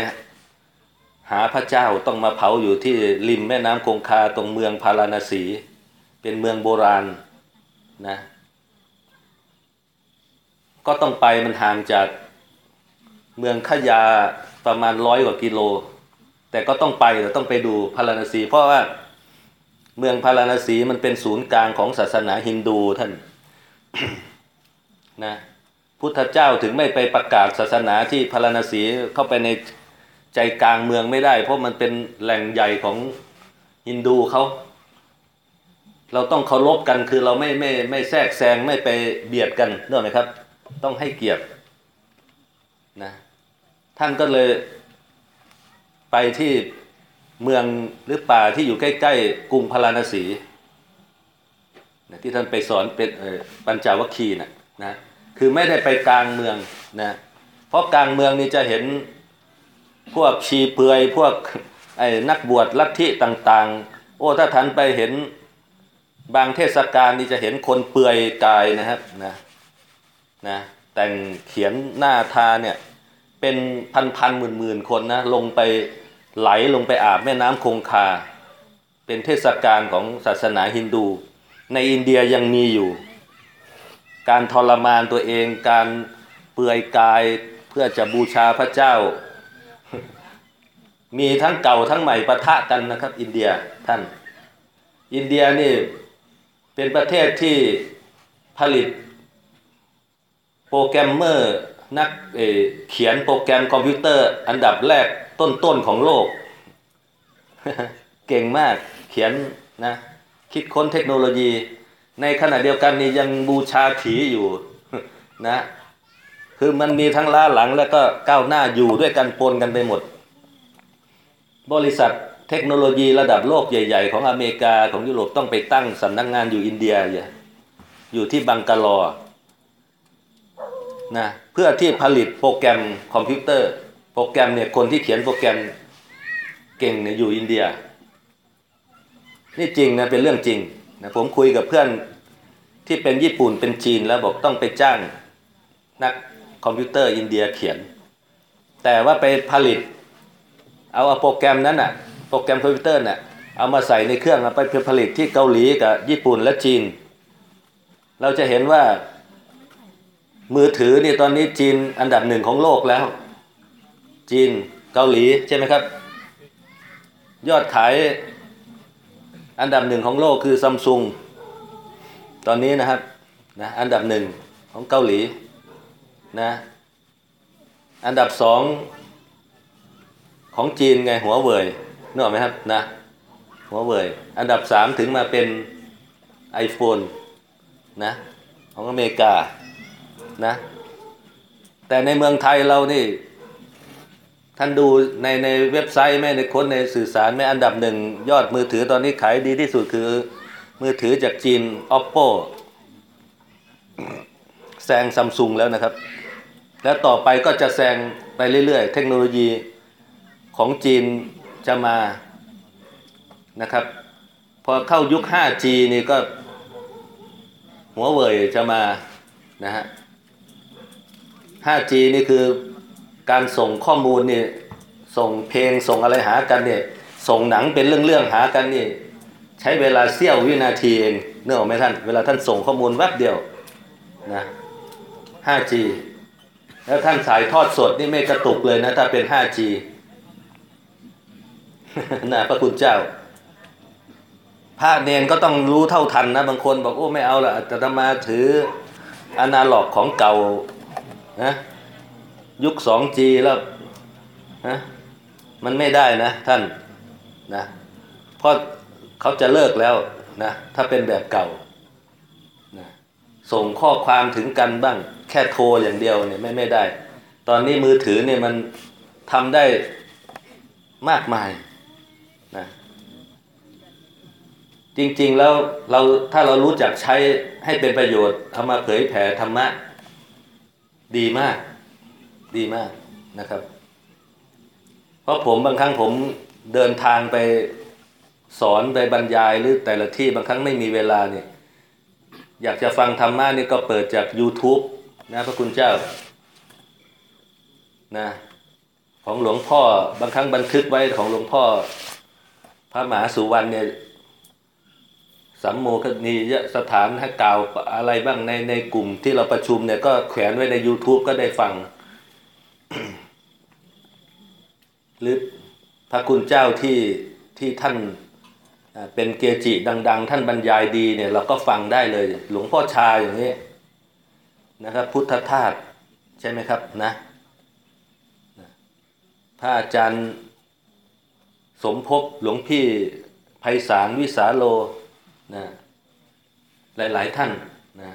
หาพระเจ้าต้องมาเผาอยู่ที่ริมแม่น้ำคงคาตรงเมืองพาราณสี เป็นเมืองโบราณนะก็ต้องไปมันห่างจากเมืองขยาประมาณร้อยกว่ากิโล แต่ก็ต้องไปเราต้องไปดูพาราณสี เพราะว่า เมืองพาราณสีมันเป็นศูนย์กลางของศาสนาฮินดูท่านนะพุทธเจ้าถึงไม่ไปประกาศศาสนาที่พาราณสีเข้าไปในใจกลางเมืองไม่ได้ เพราะมันเป็นแหล่งใหญ่ของฮินดูเขาเราต้องเคารพกันคือเราไม่ไม่ไม่แทรกแซงไม่ไปเบียดกันเนกอะไหมครับ ต้องให้เกียรตินะท่านก็เลยไปที่ เมืองหรือป่าที่อยู่ใกล้ ๆ กรุงพาราณสีนะที่ท่านไปสอนเป็นปัญจวัคคีย์นะนะคือไม่ได้ไปกลางเมืองนะเพราะกลางเมืองนี่จะเห็นพวกชีเปลือยพวกไอ้นักบวชลัทธิต่างๆ โอ้ถ้าท่านไปเห็นบางเทศกาลนี่จะเห็นคนเปลือยกายนะครับนะนะแต่งเขียนหน้าทาเนี่ยเป็นพันพันหมื่นหมื่นคนนะลงไป ไหลลงไปอาบแม่น้ำคงคา เป็นเทศกาลของศาสนาฮินดู ในอินเดียยังมีอยู่ การทรมานตัวเองการเปลือยกายเพื่อจะบูชาพระเจ้า มีทั้งเก่าทั้งใหม่ปะทะกันนะครับ อินเดียท่าน อินเดียนี่เป็นประเทศที่ผลิตโปรแกรมเมอร์ นักเขียนโปรแกรมคอมพิวเตอร์ อันดับแรกต้นๆของโลก เก่งมากเขียนนะคิดค้นเทคโนโลยี ในขณะเดียวกันนี่ยังบูชาผีอยู่นะคือมันมีทั้งล้าหลังแล้วก็ก้าวหน้าอยู่ด้วยกันปนกันไปหมด บริษัทเทคโนโลยีระดับโลกใหญ่ ๆ ของอเมริกาของยุโรปต้องไปตั้งสำนักงงานอยู่อินเดีย อยู่ที่บังกาลอ นะเพื่อที่ผลิตโปรแกรมคอมพิวเตอร์ โปรแกรมเนี่ยคนที่เขียนโปรแกรมเก่งเนี่ยอยู่อินเดีย นี่จริงนะเป็นเรื่องจริงนะผมคุยกับเพื่อนที่เป็นญี่ปุ่นเป็นจีนแล้วบอกต้องไปจ้างนักคอมพิวเตอร์อินเดียเขียน แต่ว่าไปผลิต เอาเอาโปรแกรมนั้นน่ะโปรแกรมคอมพิวเตอร์น่ะเอามาใส่ในเครื่องแล้วไปผลิตที่เกาหลีกับญี่ปุ่นและจีน เราจะเห็นว่า มือถือเนี่ยตอนนี้จีนอันดับหนึ่งของโลกแล้ว จีนเกาหลีใช่ไหมครับ ยอดขายอันดับหนึ่งของโลกคือซัมซุงตอนนี้นะครับนะอันดับหนึ่งของเกาหลีนะอันดับสองของจีนไงหัวเว่ยนึกออกไหมครับนะหัวเว่ยอันดับสามถึงมาเป็น iPhone นะของอเมริกา นะ แต่ในเมืองไทยเรานี่ ท่านดูในในเว็บไซต์แม่ในค้นในสื่อสารแม่อันดับหนึ่ง ยอดมือถือตอนนี้ขายดีที่สุดคือ มือถือจากจีน oppo แซงซัมซุงแล้วนะครับ แล้วต่อไปก็จะแซงไปเรื่อย ๆ เทคโนโลยีของจีนจะมานะครับ พอเข้ายุค 5G นี่ก็หัวเว่ยจะมานะฮะ 5G นี่คือการส่งข้อมูลนี่ส่งเพลงส่งอะไรหากันเนี่ยส่งหนังเป็นเรื่องๆหากันนี่ใช้เวลาเสี้ยววินาทีเองเนื้อออกไหมท่าน เวลาท่านส่งข้อมูลแวบเดียวนะ 5G แล้วท่านสายทอดสดนี่ไม่กระตุกเลยนะ ถ้าเป็น 5G นะพระคุณเจ้า พระเนนก็ต้องรู้เท่าทันนะ บางคนบอกโอ้ไม่เอาละอาตมาถืออนาล็อกของเก่า นะยุค 2G แล้วนะมันไม่ได้นะท่านนะเพราะเขาจะเลิกแล้วนะถ้าเป็นแบบเก่านะส่งข้อความถึงกันบ้าง แค่โทรอย่างเดียวเนี่ยไม่ไม่ได้ ตอนนี้มือถือเนี่ยมันทำได้มากมายนะจริงๆแล้วเราถ้าเรารู้จักใช้ให้เป็นประโยชน์เอามาเผยแผ่ธรรมะ ดีมาก ดีมากนะครับ เพราะผมบางครั้งผมเดินทางไปสอนไปบรรยายหรือแต่ละที่บางครั้งไม่มีเวลาเนี่ย อยากจะฟังธรรมะนี่ก็เปิดจาก YouTube นะพระคุณเจ้านะของหลวงพ่อบางครั้งบันทึกไว้ของหลวงพ่อ พระมหาสุวรรณเนี่ย สัมโมคณียสถานให้กล่าวอะไรบ้างในในกลุ่มที่เราประชุมเนี่ยก็แขวนไว้ใน YouTube ก็ได้ฟัง หรือพระคุณเจ้าที่ที่ท่านเป็นเกจิดัง ๆ ท่านบรรยายดีเนี่ยเราก็ฟังได้เลย หลวงพ่อชาอย่างนี้นะครับ พุทธทาสใช่ไหมครับนะนะพระอาจารย์สมภพหลวงพี่ไพศาลวิสาโล นะหลาย ๆ ท่านนะ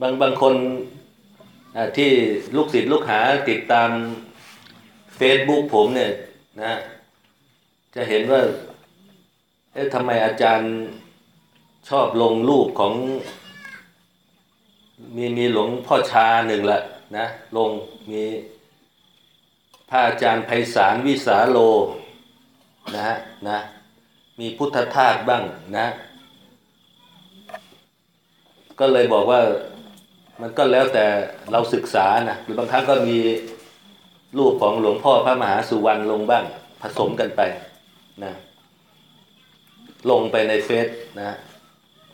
บางบางคนที่ลูกศิษย์ลูกหาติดตาม Facebook ผมเนี่ยนะจะเห็นว่า เอ๊ะทำไมอาจารย์ชอบลงรูปของ มีมีหลวงพ่อชาหนึ่งละนะลงมีพระอาจารย์ไพศาลวิสาโลนะฮะนะ มีพุทธทาสบ้างนะ ก็เลยบอกว่ามันก็แล้วแต่เราศึกษานะหรือบางครั้งก็มีรูปของหลวงพ่อพระมหาสุวรรณลงบ้าง ผสมกันไปนะลงไปในเฟซนะ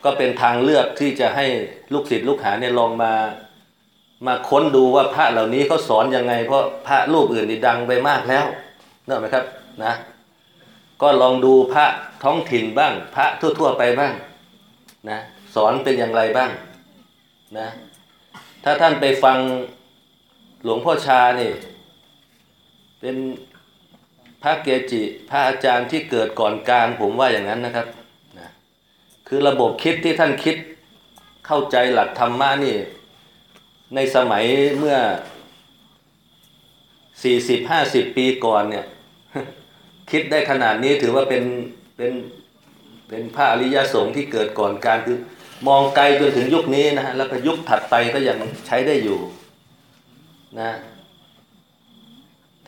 ก็เป็นทางเลือกที่จะให้ลูกศิษย์ลูกหาเนี่ยลองมามาค้นดูว่าพระเหล่านี้เขาสอนยังไง เพราะพระรูปอื่นนี่ดังไปมากแล้วเนกอะไหมครับนะ ก็ลองดูพระท้องถิ่นบ้าง พระทั่ว ๆ ไปบ้างนะสอนเป็นอย่างไรบ้างนะถ้าท่านไปฟังหลวงพ่อชานี่ เป็นพระเกจิ พระอาจารย์ที่เกิดก่อนการผมว่าอย่างนั้นนะครับนะคือระบบคิดที่ท่านคิดเข้าใจหลักธรรมะนี่ ในสมัยเมื่อ40-50ปีก่อนเนี่ย คิดได้ขนาดนี้ถือว่าเป็นเป็นเป็นพระอริยสงฆ์ที่เกิดก่อนการคือมองไกลจนถึงยุคนี้นะฮะแล้วก็ยุคถัดไปก็ยังใช้ได้อยู่นะ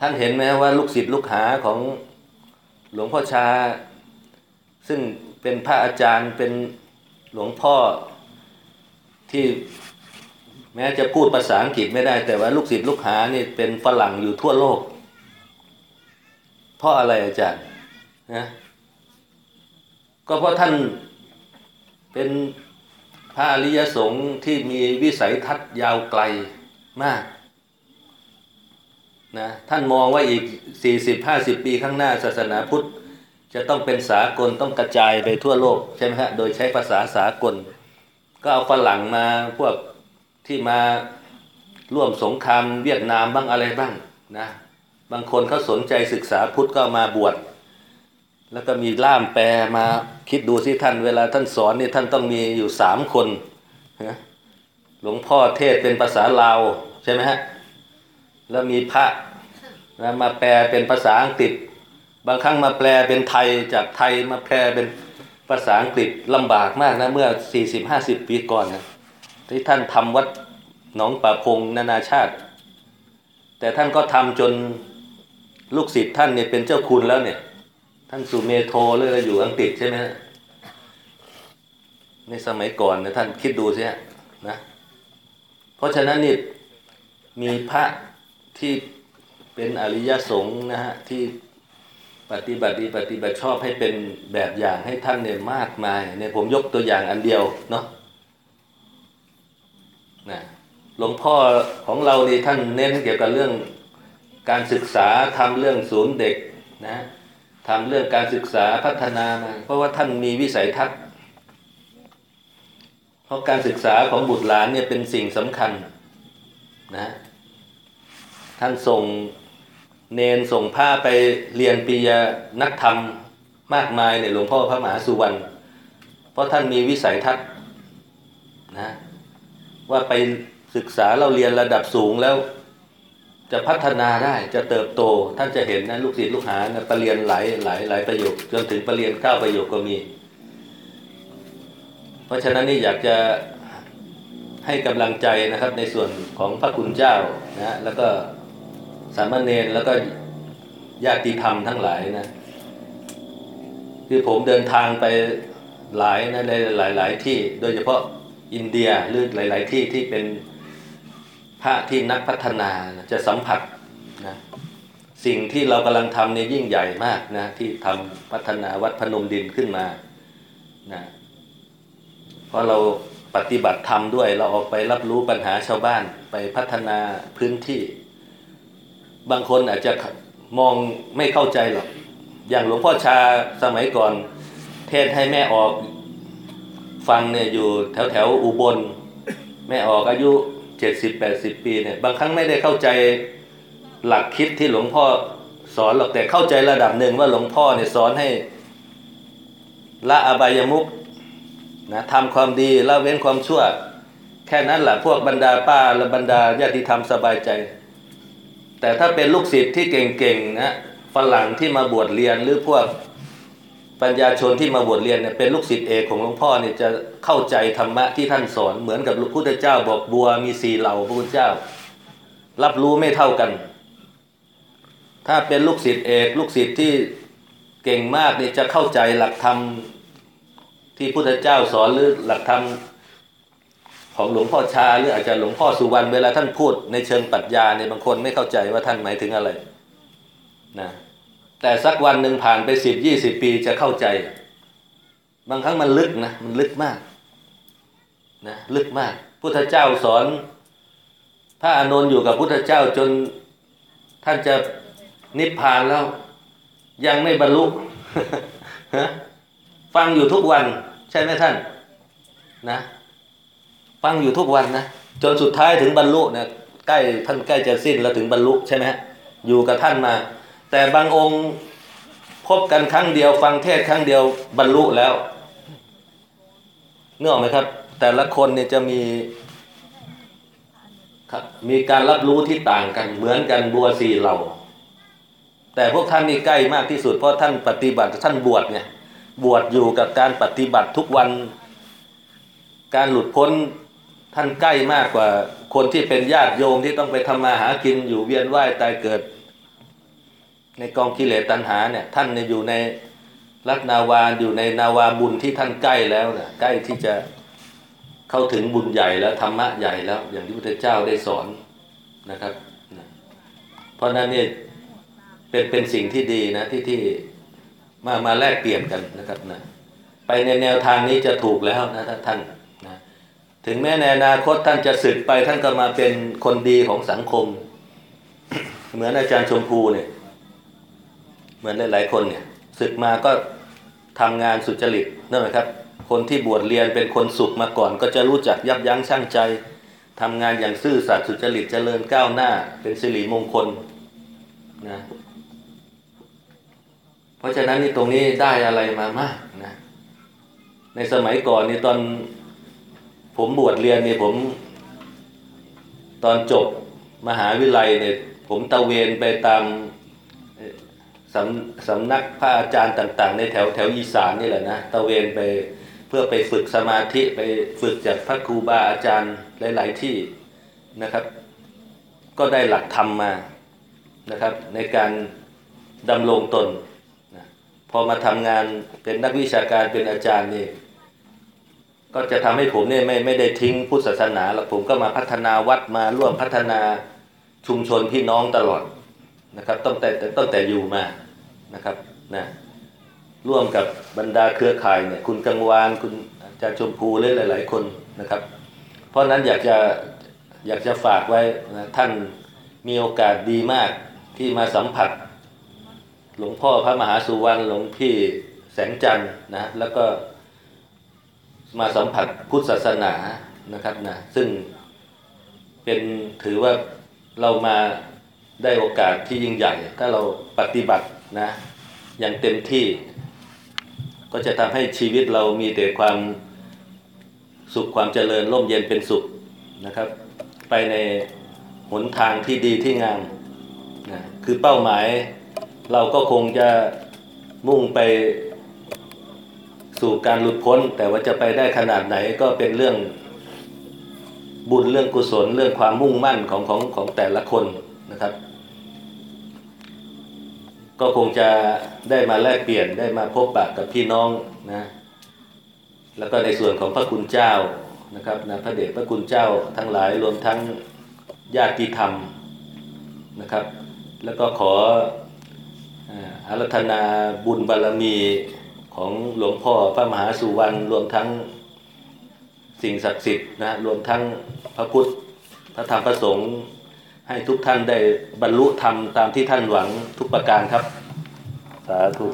ท่านเห็นไหมว่าลูกศิษย์ลูกหาของหลวงพ่อชา ซึ่งเป็นพระอาจารย์เป็นหลวงพ่อที่แม้จะพูดภาษาอังกฤษไม่ได้แต่ว่าลูกศิษย์ลูกหานี่เป็นฝรั่งอยู่ทั่วโลก เพราะอะไรอาจารย์นะก็เพราะท่านเป็นพระอริยสงฆ์ที่มีวิสัยทัศน์ยาวไกลมากนะท่านมองว่าอีก 40-50 ปีข้างหน้าศาสนาพุทธ จะต้องเป็นสากลต้องกระจายไปทั่วโลก ใช่ไหมฮะ โดยใช้ภาษาสากล ก็เอาฝรั่งมาพวกที่มาร่วมสงครามเวียดนามบ้างอะไรบ้างนะ บางคนเขาสนใจศึกษาพุทธก็มาบวชแล้วก็มีล่ามแปลมาคิดดูสิท่านเวลาท่านสอนนี่ท่านต้องมีอยู่สามคนหลวงพ่อเทศเป็นภาษาลาวใช่ไหมฮะแล้วมีพระนะมาแปลเป็นภาษาอังกฤษ บางครั้งมาแปลเป็นไทยจากไทยมาแปลเป็นภาษาอังกฤษลำบากมากนะเมื่อ 40-50 ปีก่อนนะที่ท่านทำวัดหนองป่าพงนานาชาติ แต่ท่านก็ทำจน ลูกศิษย์ท่านเนี่ยเป็นเจ้าคุณแล้วเนี่ย ท่านสุเมโทเลยอยู่อังกฤษใช่ไหมในสมัยก่อนนะท่านคิดดูสิฮะนะ เพราะฉะนั้นนี่มีพระที่เป็นอริยสงฆ์นะฮะที่ปฏิบัติดีปฏิบัติชอบให้เป็นแบบอย่างให้ท่านเนี่ยมากมายเนี่ยผมยกตัวอย่างอันเดียวเนาะนะหลวงพ่อของเรานี่ท่านเน้นเกี่ยวกับเรื่อง การศึกษาทำเรื่องศูนย์เด็กนะทำเรื่องการศึกษาพัฒนามาเพราะว่าท่านมีวิสัยทัศน์ เพราะการศึกษาของบุตรหลานเนี่ยเป็นสิ่งสำคัญนะท่านส่งเนนส่งผ้าไปเรียนปริญญานักธรรมมากมายเนี่ยหลวงพ่อพระมหาสุวรรณเพราะท่านมีวิสัยทัศน์นะว่าไปศึกษาเราเรียนระดับสูงแล้ว จะพัฒนาได้จะเติบโต ท่านจะเห็นนะลูกศิษย์ลูกหานะประเรียนหลายหลายหลายประโยค จนถึงปรเรียนเก้าประโยคก็มี เพราะฉะนั้นนี่อยากจะให้กำลังใจนะครับในส่วนของพระคุณเจ้านะแล้วก็สามเณรแล้วก็ญาติธรรมทั้งหลายนะคือผมเดินทางไปหลายนะในหลายหลายที่ โดยเฉพาะอินเดียหรือหลาย ๆ ที่ที่เป็น พระที่นักพัฒนาจะสัมผัสนะสิ่งที่เรากำลังทำเนี่ยยิ่งใหญ่มากนะที่ทำพัฒนาวัดพนมดินขึ้นมานะเพราะเราปฏิบัติธรรมด้วย เราออกไปรับรู้ปัญหาชาวบ้านไปพัฒนาพื้นที่ บางคนอาจจะมองไม่เข้าใจหรอก อย่างหลวงพ่อชาสมัยก่อน เทศให้แม่ออกฟังเนี่ยอยู่แถวแถวๆอุบล แม่ออกอายุ เจ็ดสิบแปดสิบปีเนี่ยบางครั้งไม่ได้เข้าใจหลักคิดที่หลวงพ่อสอนหรอกแต่เข้าใจระดับหนึ่งว่าหลวงพ่อเนี่ยสอนให้ละอบายมุขนะทำความดีละเว้นความชั่ว แค่นั้นแหละพวกบรรดาป้าและบรรดาญาติธรรมสบายใจ แต่ถ้าเป็นลูกศิษย์ที่เก่งๆนะฝรั่งที่มาบวชเรียนหรือพวก ปัญญาชนที่มาบวชเรียนเนี่ยเป็นลูกศิษย์เอกของหลวงพ่อเนี่ยจะเข้าใจธรรมะที่ท่านสอนเหมือนกับพระพุทธเจ้าบอกบัวมีสี่เหล่าพระพุทธเจ้า รับรู้ไม่เท่ากัน ถ้าเป็นลูกศิษย์เอก ลูกศิษย์ที่เก่งมากเนี่ยจะเข้าใจหลักธรรมที่พุทธเจ้าสอนหรือหลักธรรมของหลวงพ่อชาหรืออาจจะหลวงพ่อสุวรรณเวลาท่านพูดในเชิงปรัชญาเนี่ยบางคนไม่เข้าใจว่าท่านหมายถึงอะไรนะ แต่สักวันหนึ่งผ่านไปสิบยี่สิบปีจะเข้าใจ บางครั้งมันลึกนะ มันลึกมากนะลึกมาก พุทธเจ้าสอน พระอานนท์อยู่กับพุทธเจ้าจนท่านจะนิพพานแล้ว ยังไม่บรรลุฟังอยู่ทุกวัน ใช่ไหมท่าน นะ ฟังอยู่ทุกวันนะจนสุดท้ายถึงบรรลุเนี่ยใกล้ท่านใกล้จะสิ้นแล้วถึงบรรลุใช่ไหมอยู่กับท่านมา แต่บางองค์พบกันครั้งเดียวฟังเทศครั้งเดียวบรรลุแล้วเนื้ออกไหมครับ แต่ละคนเนี่ยจะมีมีการรับรู้ที่ต่างกันเหมือนกันบัวสีเหล่า แต่พวกท่านนี่ใกล้มากที่สุดเพราะท่านปฏิบัติท่านบวชเนี่ยบวชอยู่กับการปฏิบัติทุกวัน การหลุดพ้นท่านใกล้มากกว่าคนที่เป็นญาติโยมที่ต้องไปทำมาหากินอยู่เวียนว่ายตายเกิด ในกองกิเลสตัณหาเนี่ยท่านเนี่ยอยู่ในรัตนาวาอยู่ในนาวาบุญที่ท่านใกล้แล้วนะใกล้ที่จะเข้าถึงบุญใหญ่แล้วธรรมะใหญ่แล้ว อย่างที่พระพุทธเจ้าได้สอนนะครับนะเพราะนั้นเนี่ยเป็นเป็นสิ่งที่ดีนะที่ที่มามาแลกเปลี่ยนกันนะครับนะไปในแนวทางนี้จะถูกแล้วนะท่านนะถึงแม้ในอนาคตท่านจะสึกไปท่านก็มาเป็นคนดีของสังคม เหมือนอาจารย์ชมพูเนี่ย เหมือนหลายๆคนเนี่ยศึกมาก็ทำงานสุจริตนั่นแหละครับ คนที่บวชเรียนเป็นคนสุขมาก่อน ก็จะรู้จักยับยั้งชั่งใจทำงานอย่างซื่อสัตย์สุจริตเจริญก้าวหน้า เป็นสิริมงคลนะเพราะฉะนั้นนี่ตรงนี้ได้อะไรมามากนะในสมัยก่อนนี่ตอนผมบวชเรียนนี่ผม ตอนจบมหาวิทยาลัยเนี่ยผมตะเวนไปตาม สำสำนักพระอาจารย์ต่างๆ ในแถวแถวอีสานนี่แหละนะตะเวนไปเพื่อไปฝึกสมาธิไปฝึกจากพระครูบาอาจารย์หลาย ๆที่นะครับ ก็ได้หลักธรรมมานะครับ ในการดำรงตนนะพอมาทำงานเป็นนักวิชาการเป็นอาจารย์นี่ก็จะทำให้ผมเนี่ยไม่ไม่ได้ทิ้งพุทธศาสนาหรอกผมก็มาพัฒนาวัดมาร่วมพัฒนาชุมชนพี่น้องตลอด นะครับตั้งแต่ตั้งแต่อยู่มานะครับนะร่วมกับบรรดาเครือข่ายเนี่ยคุณกังวาน คุณอาจารย์ชมพูและหลาย ๆ คนนะครับ เพราะฉะนั้นอยากจะอยากจะฝากไว้นะท่านมีโอกาสดีมากที่มาสัมผัส หลวงพ่อพระมหาสุวรรณหลวงพี่แสงจันทร์นะแล้วก็มาสัมผัสพุทธศาสนานะครับนะซึ่งเป็นถือว่าเรามา ได้โอกาสที่ยิ่งใหญ่ ถ้าเราปฏิบัตินะอย่างเต็มที่ ก็จะทำให้ชีวิตเรามีแต่ความสุขความเจริญร่มเย็นเป็นสุขนะครับ ไปในหนทางที่ดีที่งามนะคือเป้าหมายเราก็คงจะมุ่งไปสู่การหลุดพ้น แต่ว่าจะไปได้ขนาดไหนก็เป็นเรื่องบุญเรื่องกุศลเรื่องความมุ่งมั่นของของของแต่ละคนนะครับ ก็คงจะได้มาแลกเปลี่ยนได้มาพบปะกับพี่น้องนะแล้วก็ในส่วนของพระคุณเจ้านะครับนะพระเดชพระคุณเจ้าทั้งหลายรวมทั้งญาติธรรมนะครับ แล้วก็ขออารัธนาบุญบารมีของหลวงพ่อพระมหาสุวรรณรวมทั้งสิ่งศักดิ์สิทธิ์นะรวมทั้งพระพุทธพระธรรมพระสงฆ์ ให้ทุกท่านได้บรรลุธรรมตามที่ท่านหวังทุกประการครับ สาธุ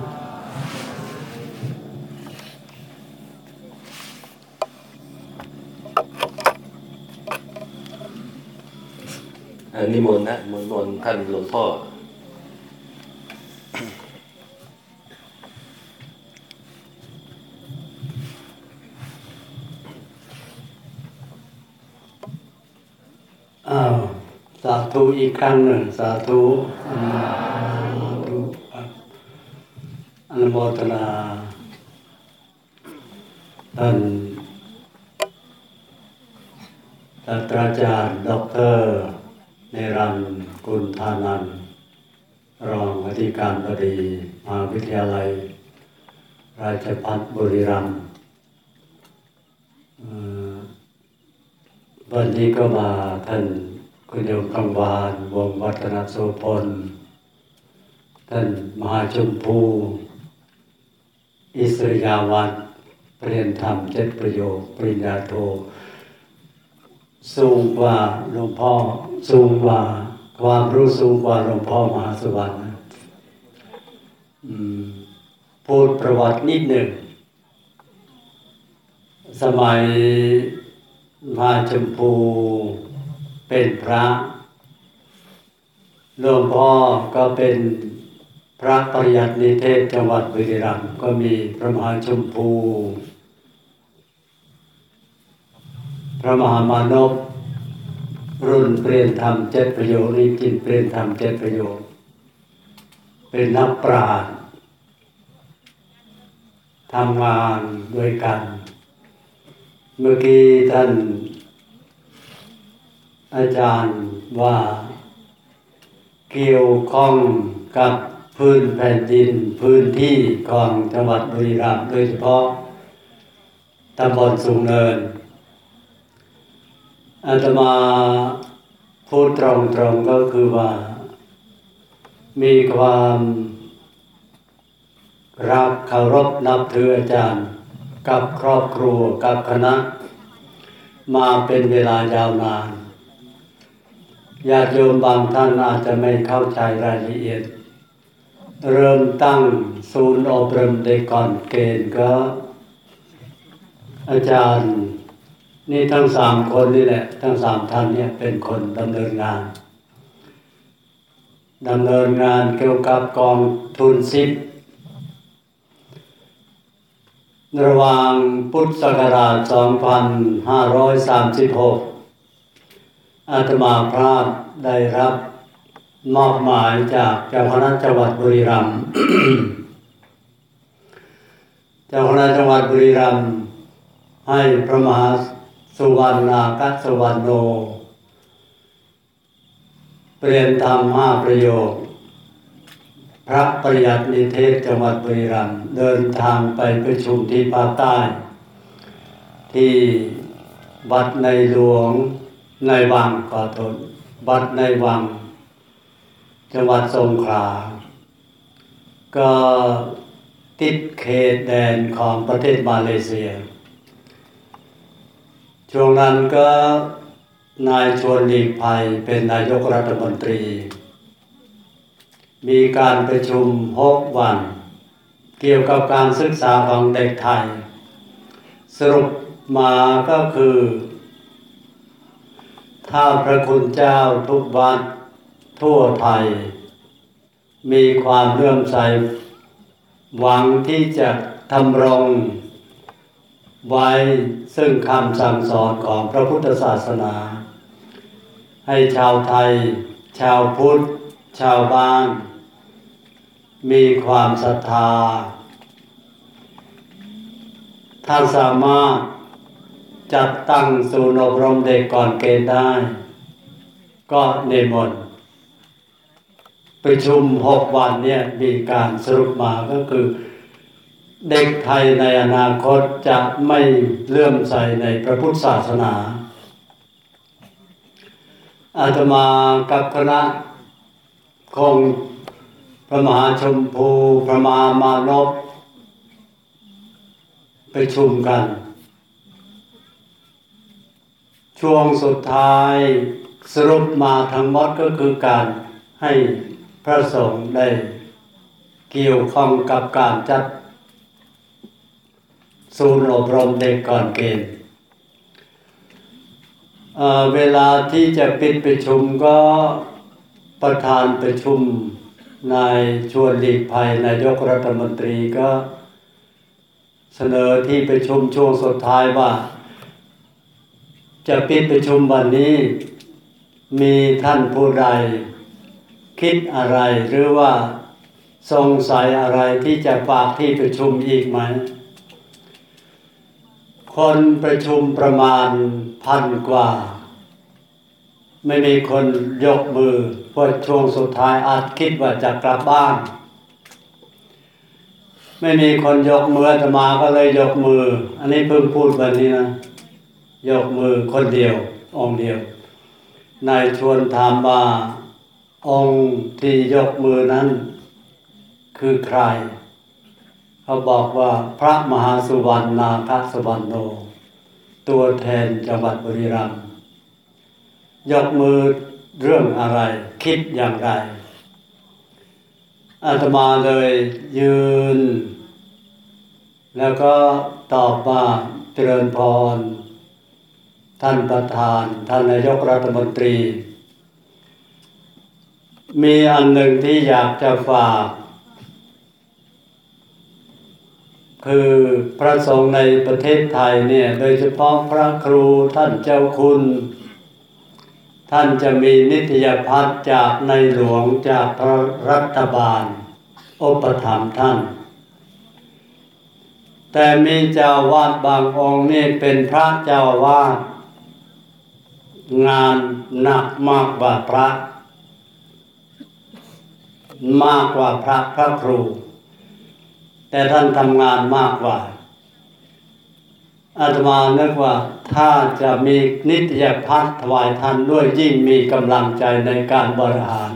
อันนิมนต์นะมนต์ท่านหลวงพ่อาวสาธุอีกครั้งหนึ่ง สาธุอนุโมทนาท่านศาสตราจารย์ด็อกเตอร์เนรันกุลธานัน รองอธิการบดีมหาวิทยาลัย ราชภัฏบุรีรัมย์วันนี้ก็มาท่าน คุณโยมกังวานวงวัฒนโสพล ท่านมหาชมพู อิสริยาวัน์เรียนธรรมเจ็ดประโยคปริญญาโท สูงกว่าหลวงพ่อสูงกว่าความรู้สูงกว่าหลวงพ่อมหาสวรรค์อืมพูดประวัตินิดหนึ่ง สมัยมหาชมพู เป็นพระหลวงพ่อก็เป็นพระปริยัตินิเทศจังหวัดบุรีรัมย์ก็มีพระมหาชมพู พระมหามานพรุ่นเปลี่ยนธรรมเจ็ดประโยคนี้กินเปลี่ยนธรรมเจ็ดประโยคเป็นนักปราชญ์ทำงานด้วยกัน เมื่อกี้ท่าน อาจารย์ว่าเกี่ยวข้องกับพื้นแผ่นดินพื้นที่ของจังหวัดบุรีรัมย์โดยเฉพาะตำบลสูงเนินอาตมาพูดตรงๆก็คือว่า มีความรักเคารพนับถืออาจารย์ กับครอบครัวกับคณะ มาเป็นเวลายาวนาน ญาติโยมบางท่านอาจจะไม่เข้าใจรายละเอียด เริ่มตั้งศูนย์อบรมเด็กก่อนเกณฑ์ก็ อาจารย์นี่ทั้งสามคนนี่แหละ ทั้งสามท่านเนี่ยเป็นคนดำเนินงานดำเนินงานเกี่ยวกับกองทุนซิประหว่างพุทธศักราช 2536 อาตมาพระได้รับมอบหมายจากเจ้าคณะจังหวัดบุรีรัมย์เจ้าคณะจังหวัดบุรีรัมย์ให้พระมหาสุวรรณาคัสวรรณโน เปลี่ยนธรรมห้าประโยค พระปริยัตินิเทศจังหวัดบุรีรัมย์เดินทางไปประชุมที่ภาคใต้ ที่วัดในหลวง ในวังขอโทษวัดในวัง จังหวัดสงขลา ก็ติดเขตแดนของประเทศมาเลเซีย ช่วงนั้นก็นายชวนหลีกภัยเป็นนายกรัฐมนตรี มีการประชุมหกวัน เกี่ยวกับการศึกษาของเด็กไทย สรุปมาก็คือ ถ้าพระคุณเจ้าทุกวัดทั่วไทย มีความเลื่อมใส หวังที่จะทำรงไว้ซึ่งคำสั่งสอนของพระพุทธศาสนา ให้ชาวไทย ชาวพุทธ ชาวบ้าน มีความศรัทธา ท่านสามารถ จัดตั้งศูนย์อบรมเด็กก่อนเกณฑ์ได้ ก็ในมนประชุมหกวันเนี่ยมีการสรุปมาก็คือ เด็กไทยในอนาคตจะไม่เลื่อมใสในพระพุทธศาสนา อาตมากับคณะคงพระมหาชมพูพระมามานพไปชุมกัน ช่วงสุดท้ายสรุปมาทั้งหมดก็คือการให้พระสงฆ์ได้เกี่ยวข้องกับการจัดศูนย์อบรมเด็กก่อนเกณฑ์เวลาที่จะปิดประชุมก็ประธานประชุมนายชวนหลีกภัยนายกรัฐมนตรีก็เสนอที่ประชุมช่วงสุดท้ายว่า จะปิดประชุมวันนี้ มีท่านผู้ใด คิดอะไรหรือว่าสงสัยอะไรที่จะฝากที่ประชุมอีกไหม คนประชุมประมาณพันกว่า ไม่มีคนยกมือเพราะช่วงสุดท้ายอาจคิดว่าจะกลับบ้าน ไม่มีคนยกมืออาตมาก็เลยยกมือ อันนี้เพิ่งพูดวันนี้นะ ยกมือคนเดียว องค์เดียวนายชวนถามว่าองค์ที่ยกมือนั้น คือใคร เขาบอกว่าพระมหาสุวรรณนาคสวรรณโน ตัวแทนจังหวัดบุรีรัมย์ยกมือเรื่องอะไร คิดอย่างไรอาตมาเลยยืน แล้วก็ตอบว่าเจริญพร ท่านประธาน ท่านนายกรัฐมนตรี มีอันหนึ่งที่อยากจะฝาก คือพระสงฆ์ในประเทศไทยเนี่ยโดยเฉพาะพระครูท่านเจ้าคุณ ท่านจะมีนิตยพัฒจากในหลวงจากพระรัฐบาลอุปถัมภ์ท่าน แต่มีเจ้าวาดบางองค์นี่เป็นพระเจ้าวาด งานหนักมากกว่าพระ มากกว่าพระพระครู แต่ท่านทำงานมากกว่าอาตมานึกว่าถ้าจะมีนิตยพัฒน์ถวายท่านด้วยยิ่งมีกำลังใจในการบริหาร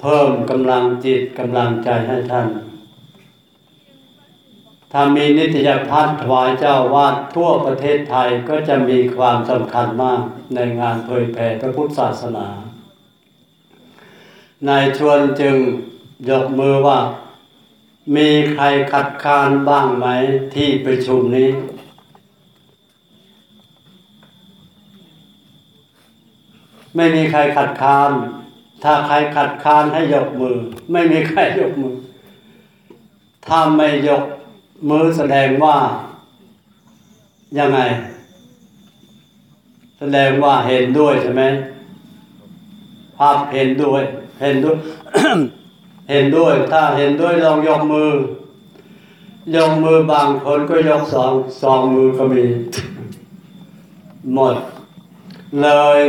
เพิ่มกำลังจิตกำลังใจให้ท่าน ถ้ามีนิตยพัฒน์ถวายเจ้าวาดทั่วประเทศไทยก็จะมีความสำคัญมากในงานเผยแผ่พระพุทธศาสนา นายชวนจึงยกมือว่า มีใครขัดขานบ้างไหมที่ประชุมนี้ ไม่มีใครขัดขานถ้าใครขัดขานให้ยกมือ ไม่มีใครยกมือ ถ้าไม่ยก มือแสดงว่า ยังไง แสดงว่าเห็นด้วยใช่ไหมภาพเห็นด้วย เห็นด้วย เห็นด้วย ถ้าเห็นด้วยลองยกมือยกมือบางคนก็ยกสองสองมือก็มี หมด เลย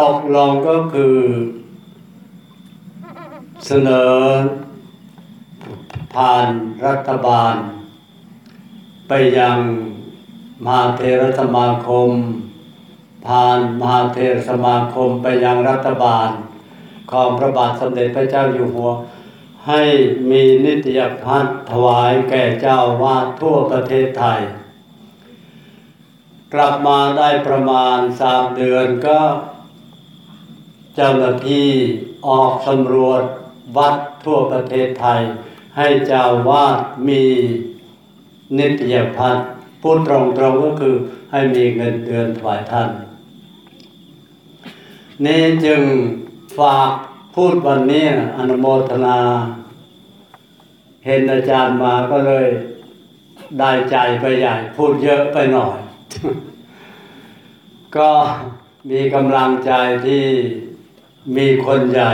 ตกลงก็คือ เสนอผ่านรัฐบาล ไปยังมหาเทรสมาคม ผ่านมหาเทรสมาคมไปยังรัฐบาล ของพระบาทสมเด็จพระเจ้าอยู่หัว ให้มีนิตยพัฒน์ถวายแก่เจ้าวาดทั่วประเทศไทย กลับมาได้ประมาณสามเดือนก็เจ้าหน้าที่ออกสำรวจวัดทั่วประเทศไทย ให้เจ้าวาดมี นิตยพัฒน์พูดตรงๆก็คือให้มีเงินเดือนถวายท่าน นี่จึงฝากพูดวันนี้อนุโมทนา เห็นอาจารย์มาก็เลยได้ใจไปใหญ่พูดเยอะไปหน่อย ก็มีกำลังใจที่มีคนใหญ่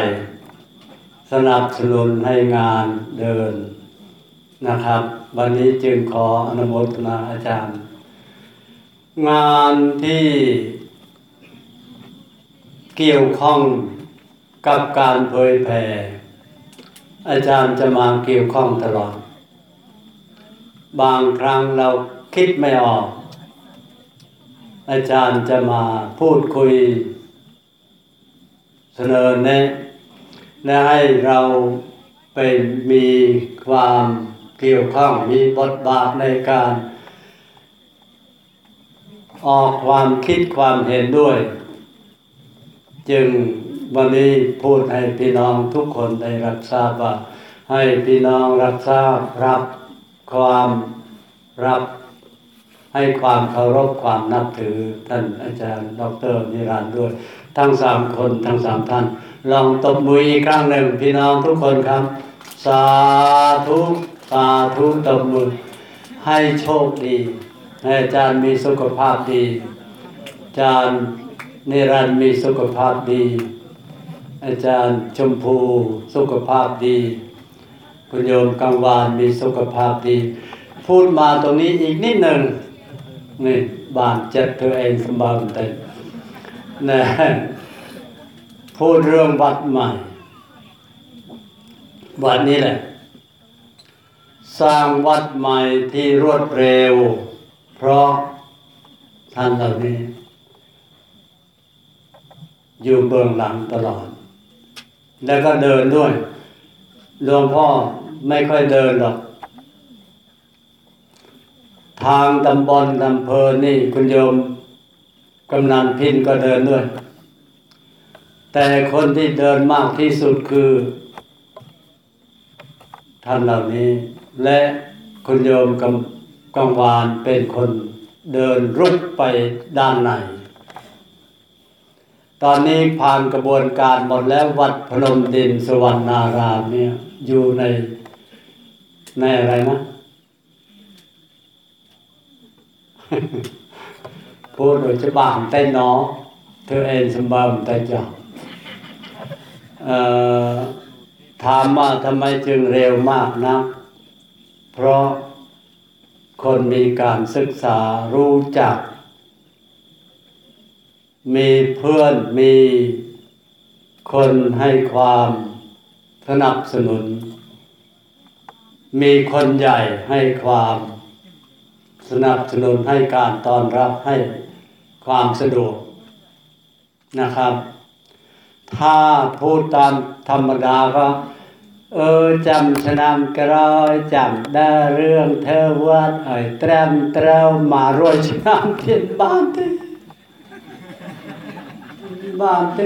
สนับสนุนให้งานเดินนะครับ วันนี้จึงขออนุโมทนาอาจารย์ งานที่เกี่ยวข้องกับการเผยแผ่อาจารย์จะมาเกี่ยวข้องตลอด บางครั้งเราคิดไม่ออก อาจารย์จะมาพูดคุย เสนอแนะและให้เราเป็นมีความ เกี่ยวข้องมีบทบาทในการ ออกความคิดความเห็นด้วย จึงวันนี้พูดให้พี่น้องทุกคนได้รับทราบว่า ให้พี่น้องรับทราบรับความรับให้ความเคารพความนับถือท่านอาจารย์ ดรนิรันดร์ด้วย ทั้งสามคนทั้งสามท่าน ลองตบมืออีกครั้งหนึ่งพี่น้องทุกคนครับ สาธุ สาธุตบมือให้โชคดี ให้อาจารย์มีสุขภาพดี อาจารย์นิรันดร์มีสุขภาพดี อาจารย์ชมพูสุขภาพดี คุณโยมกังวานมีสุขภาพดี พูดมาตรงนี้อีกนิดหนึ่งนี่บานเจ็ดตัวเองสมบัติเต็มนะพูดเรื่องวัดใหม่ วันนี้แหละ สร้างวัดใหม่ที่รวดเร็ว เพราะท่านเหล่านี้ อยู่เบื้องหลังตลอด แล้วก็เดินด้วยหลวงพ่อไม่ค่อยเดินหรอก ทางตำบลตำเภอนี่คุณโยมกำนันพินก็เดินด้วย แต่คนที่เดินมากที่สุดคือท่านเหล่านี้ และคุณโยมกำกังวานเป็นคนเดินรุกไปด้านใน ตอนนี้ผ่านกระบวนการหมดแล้ววัดพนมดินสวรรณารามเนี่ยอยู่ในในอะไรนะพูดโดยจะบาง tay nó thưa em sầm bầm tay chồng เอ่อถามว่าทำไมจึงเร็วมากนะ เพราะคนมีการศึกษารู้จัก มีเพื่อนมีคนให้ความสนับสนุน มีคนใหญ่ให้ความสนับสนุนให้การต้อนรับให้ความสะดวกนะครับ ถ้าพูดตามธรรมดาก็ เออจำชนามกรอยจำได้เรื่องเธอวัดไอ้แตรมเตรวมารวยชนามเพียนบ้านเตบ้านเต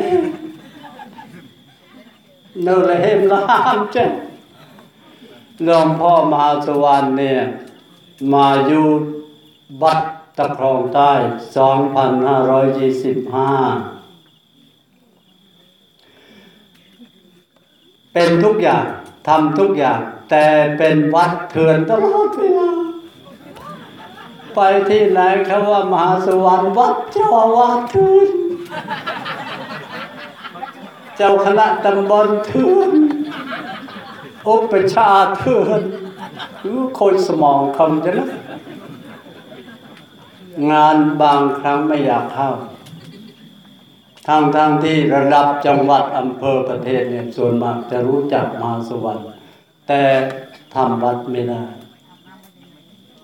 โนละเฮมลามจังหลวงพ่อมหาสวรรค์เนี่ย มาอยู่บัดตะครองใต้ 2525 เป็นทุกอย่างทำทุกอย่าง แต่เป็นวัดเถื่อนตลอดเวลาไปที่ไหนเขาว่ามหาสวรรค์วัดเจ้าวาสเถื่อนเจ้าคณะตำบลเถื่อนอุปชาเถื่อนรู้คนสมองคำจะนะงานบางครั้งไม่อยากเข้า ทั้งทั้งที่ระดับจังหวัดอำเภอประเทศเนี่ยส่วนมากจะรู้จักมาสวรรค์ แต่ทำวัดไม่ได้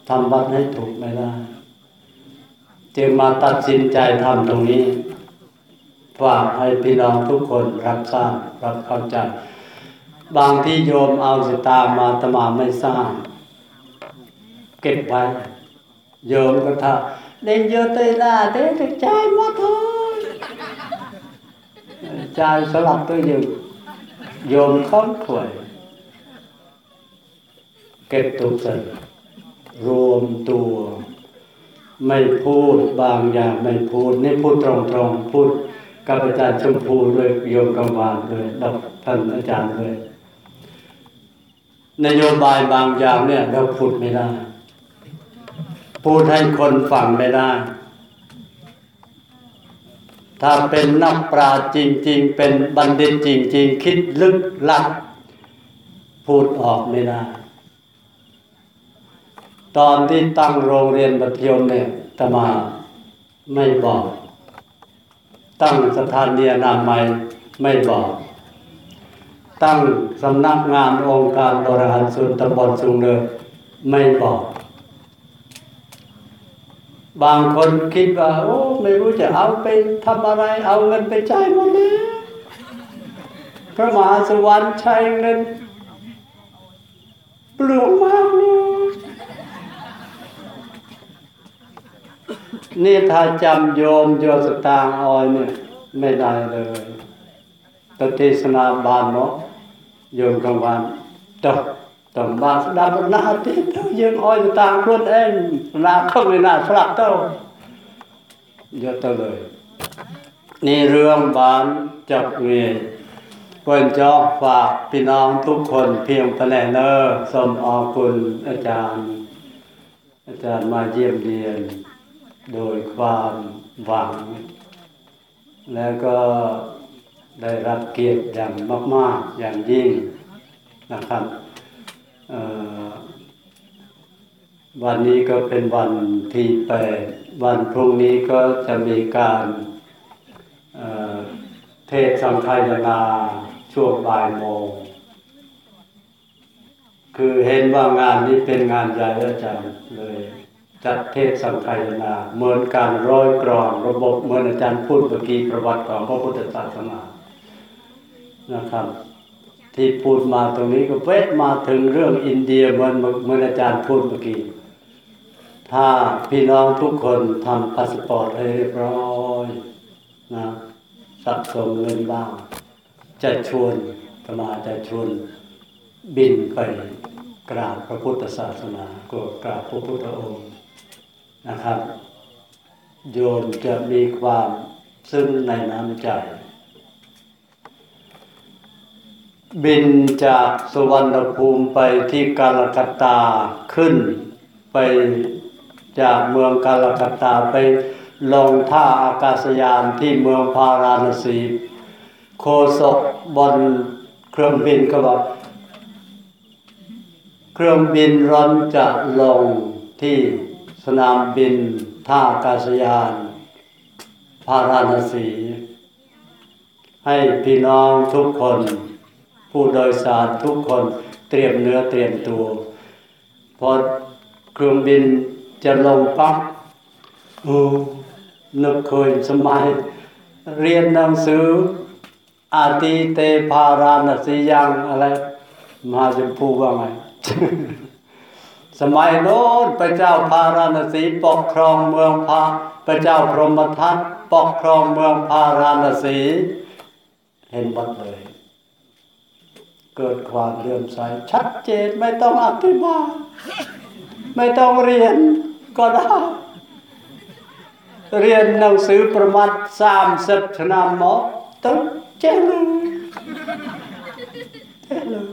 ทำวัดให้ถูกไม่ได้จึงมาตัดสินใจทำตรงนี้ฝากให้พี่น้องทุกคนรับทราบรับเข้าใจ บางที่โยมเอาสตามาตมาไม่สร้างเก็บไว้โยมก็ถ้าเล่นโยเตยลาเต้จะจ่ายมาเถอะจ่ายสลับตัวโยมโยมค้อนขวยเก็บทุกสิ่งรวมตัว ไม่พูดบางอย่างไม่พูด นี่พูดตรงๆ พูดกับอาจารย์ชมพูด้วยโยมกังวานด้วยแล้วท่านอาจารย์ด้วยนโยบายบางอย่างเนี่ยเราพูดไม่ได้ พูดให้คนฟังไม่ได้ ถ้าเป็นนักปราชญ์จริง ๆ เป็นบัณฑิตจริง ๆ คิดลึกลับพูดออกไม่ได้ ตอนที่ตั้งโรงเรียนมัธยมเนี่ยตมาไม่บอก ตั้งสถานีนามัยไม่บอก ตั้งสำนักงานองค์การบริหารส่วนตำบลสูงเนินไม่บอก บางคนคิดว่า โอ้ ไม่รู้จะเอาไปทำอะไร เอาเงินไปใช้หมดเลยพระมหาสวรรค์ใช้เงินเปลืองมากเลยนี่ถ้าจำโยมโยสตางค์ออยเนี่ย ไม่ได้เลยตเทศนาบานเนาะโยมกลางวันต้องต้องบ านดาบนาติเต้าយើងអោយតាំងខ្លួនឯងណាខឹងឯណាស្លាប់ទៅយកទៅเลย นี่เรื่องบ้านจับเงียเพิ่นจอกฝากพี่น้องทุกคนเพียงพะแนเนอร์สมอคุณอาจารย์ อาจารย์มาเยี่ยมเยียน โดยความหวัง แล้วก็ได้รับเกียรติอย่างมาก ๆ อย่างยิ่งนะครับเอ่อ วันนี้ก็เป็นวันที่แปดวันพรุ่งนี้ก็จะมีการเเทศสังฆายนาช่วงบ่ายโมง คือเห็นว่างานนี้เป็นงานใหญ่อาจารย์เลย จัดเทศสังฆายนาเหมือนการร้อยกรองระบบเหมือนอาจารย์พูดเมื่อกี้ประวัติของพระพุทธศาสนานะครับ ที่พูดมาตรงนี้ก็เวทมาถึงเรื่องอินเดียเหมือนเหมือนอาจารย์พูดเมื่อกี้ ถ้าพี่น้องทุกคนทำพาสปอร์ตให้เรียบร้อยนะสะสมเงินบ้าง จะชวนธรรมาจะชวนบินไปกราบพระพุทธศาสนาก็กราบพระพุทธองค์นะครับ โยมจะมีความซึ้งในน้ำใจ บินจากสุวรรณภูมิไปที่กาลกัตตาขึ้น ไปจากเมืองกาลกัตตาไปลงท่าอากาศยานที่เมืองพาราณสี โคศกบนเครื่องบินก็บอกเครื่องบินร้อนจะลงที่สนามบินท่าอากาศยานพาราณสี ให้พี่น้องทุกคน ผู้โดยสารทุกคนเตรียมเนื้อเตรียมตัวพอเครื่องบินจะลงปั๊บโอ้นึกเคยสมัย เรียนหนังสือ อาติเตพาราณสียังอะไรมหาชมพูว่าไงสมัยโน้นพระเจ้าพาราณสีปกครองเมืองพาพระเจ้าพรหมทัตปกครองเมืองพาราณสี เห็นหมดเลย เกิดความเลื่อมใสชัดเจนไม่ต้องอธิบายไม่ต้องเรียนก็ได้เรียนหนังสือประมาณสามสิบชนะหมอต้องเจ๊เลยเจ๊เลย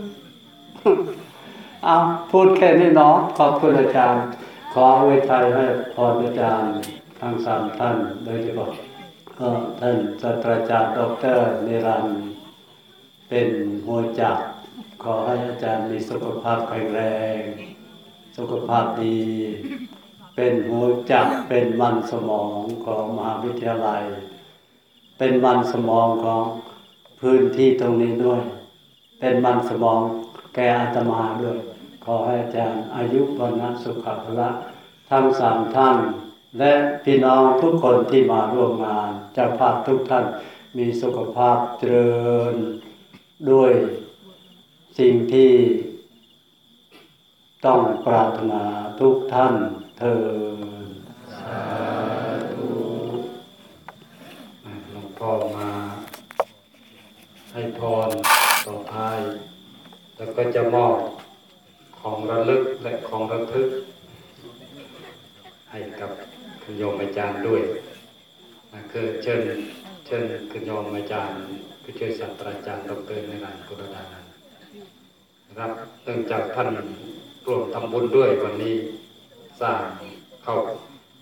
เอาพูดแค่นี้เนาะขอบคุณอาจารย์ ขออวยชัยให้พรอาจารย์ทั้งสามท่านโดยเฉพาะก็ท่านศาสตราจารย์ดอกเตอร์นิรันดร์เป็นหัวจักร ขอให้อาจารย์มีสุขภาพแข็งแรง สุขภาพดี เป็นหัวจักรเป็นมันสมองของมหาวิทยาลัย เป็นมันสมองของพื้นที่ตรงนี้ด้วย เป็นมันสมองแก่อาตมาด้วย ขอให้อาจารย์อายุวันนะสุขภละทั้งสามท่าน และพี่น้องทุกคนที่มาร่วมงานเจ้าภาพทุกท่านมีสุขภาพเจริญด้วย สิ่งที่ต้องปรารถนาทุกท่านเธอหลวงพ่อมาให้พรต่อท้ายแล้วก็จะมอบของระลึกและของระทึก ให้กับคุณโยมอาจารย์ด้วยนะคือเชิญเชิญคุณโยมอาจารย์ผู้ช่วยศาสตราจารย์ดรนิรันดร์กุลดา นะครับเนื่องจากท่านร่วมทำบุญด้วยวันนี้สร้างเข้า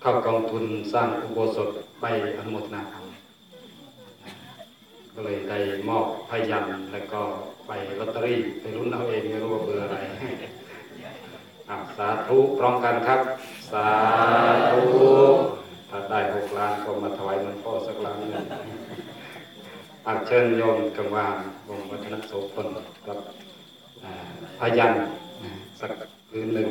เข้ากองทุนสร้างอุโบสถไปอนุโมทนาธรรมก็เลยได้มอบพยันแล้วก็ไปลอตเตอรี่ไปรุ่นเอาเองไม่รู้ว่าเบอร์อะไรอะสาธุพร้อมกันครับ สาธุถ้าได้หกล้านก็มาถวายหลวงพ่อสักล้านหนึ่งอาเชิญโยมกังวานวงวัฒนโสพลกับ พยัญอ่าสักพื้นหนึ่ง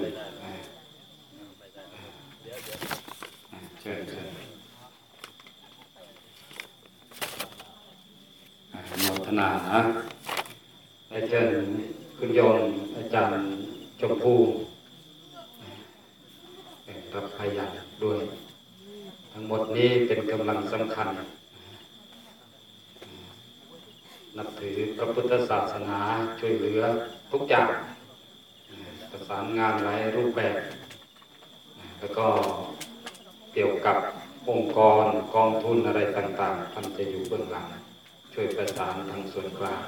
เชิญเชิญนุโมทนานะและเชิญคุณโยมอาจารย์ชมพูเป็นรับพยัญด้วย ทั้งหมดนี้เป็นกำลังสำคัญ นับถือพระพุทธศาสนาช่วยเหลือทุกอย่างประสานงานหลายรูปแบบ แล้วก็เกี่ยวกับองค์กรกองทุนอะไรต่างๆท่านจะอยู่เบื้องหลัง ช่วยประสานทางส่วนกลาง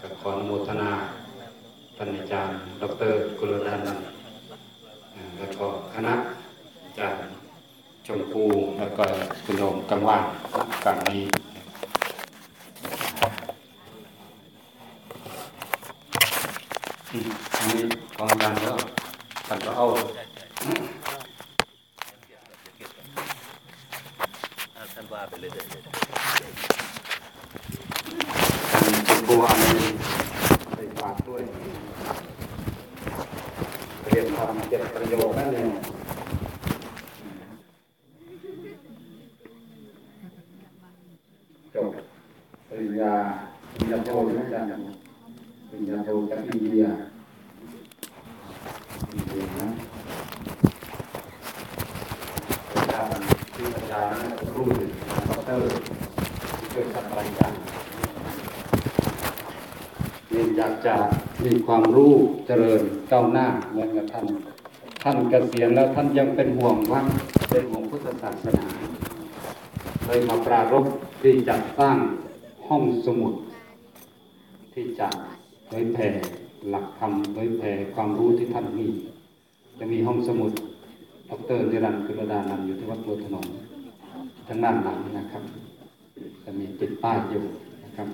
กับขออนุโมทนาท่านอาจารย์ ดรกุลดานันท์แล้วก็คณะอาจารย์ชมพูแล้วก็คุณโยมกังวานกลางนี้ อืมอันนี้กองการแล้วท่านก็เอา ท่านว่าไปเลยเด้อ ท่านชมพูอันนี้ใส่ฝากด้วยเรียนทำเจ็ดประโยคนั่นเองจบปริญญาปริญญาโทนะจ๊ะปริญญาโทจากอินเดียอินเดียนะอาจารย์ที่อาจารย์นะครูดรที่ช่วยศาสตราจารย์ นี่อยากจะมีความรู้เจริญก้าวหน้าเหมือนกับท่าน ท่าน เกษียณแล้วท่านยังเป็นห่วงวัดเป็นห่วงพุทธศาสนาเลยมาปรารภที่จัดสร้างห้องสมุด ที่จะเผยแผ่หลักธรรมเผยแผ่ความรู้ที่ท่านมี จะมีห้องสมุดดรนิรันดร์กุลดานันอยู่ที่วัดบัวถนนทางด้านหลังนะครับ จะมีติดป้ายอยู่นะครับ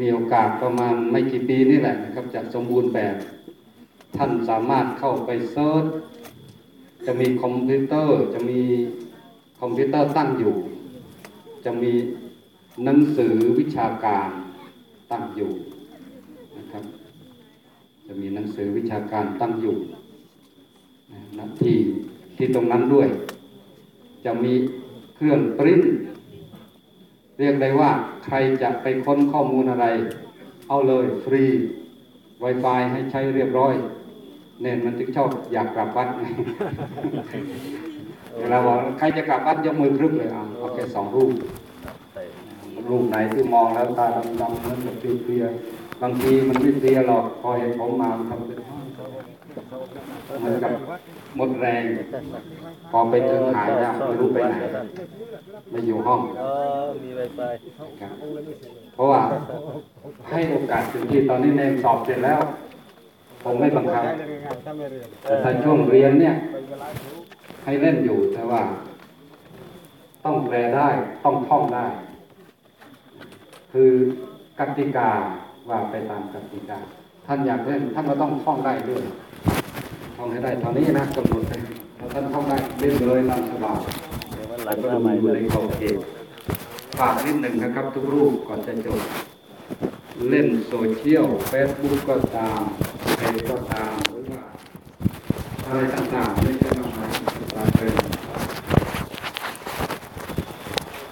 มีโอกาสประมาณไม่กี่ปีนี่แหละนะครับจะสมบูรณ์แบบ ท่านสามารถเข้าไป search จะมีคอมพิวเตอร์จะมีคอมพิวเตอร์ตั้งอยู่ จะมีหนังสือวิชาการตั้งอยู่นะครับ จะมีหนังสือวิชาการตั้งอยู่นะที่ที่ตรงนั้นด้วย จะมีเครื่องปริ้นเรียกได้ว่าใครจะไปค้นข้อมูลอะไร เอาเลยฟรี Wi-Fi ให้ใช้เรียบร้อย เน้นมันถึงชอบอยากกลับวัดเวลาบอกใครจะกลับวัดยกมือครึกเลยอะเอาแค่สองรูปรูปไหนที่มองแล้วตาดำๆนั้นแบบเพลียๆบางทีมันไม่เพลียหรอกพอเห็นผมมามันทำเป็นเหมือนกับหมดแรง พอไปถึงหายแล้วไม่รู้ไปไหนไม่อยู่ห้องอ๋อมีไวไฟครับเพราะว่าให้โอกาสถึงที่ตอนนี้เนมสอบเสร็จแล้ว ผมไม่บังคับแต่ถ้าช่วงเรียนเนี่ย ให้เล่นอยู่แต่ว่า ต้องแปลได้ต้องท่องได้ คือกติกาว่าไปตามกติกา ท่านอยากเล่นท่านก็ต้องท่องได้ด้วยท่องให้ได้เท่านี้นะกำหนดไปถ้าท่านท่องได้เล่นเลยตามสบายเดี๋ยววันหลัแล้งวก็มาดูใหม่อยู่ในขอบเขตฝากนิดหนึ่งนะครับ ทุกรูปก่อนจะจบ เล่นโซเชียลเฟซบุ๊กก็ตามเพจ ก็ตามหรือว่าอะไรต่างๆไม่ใช่มาหาตามเป็น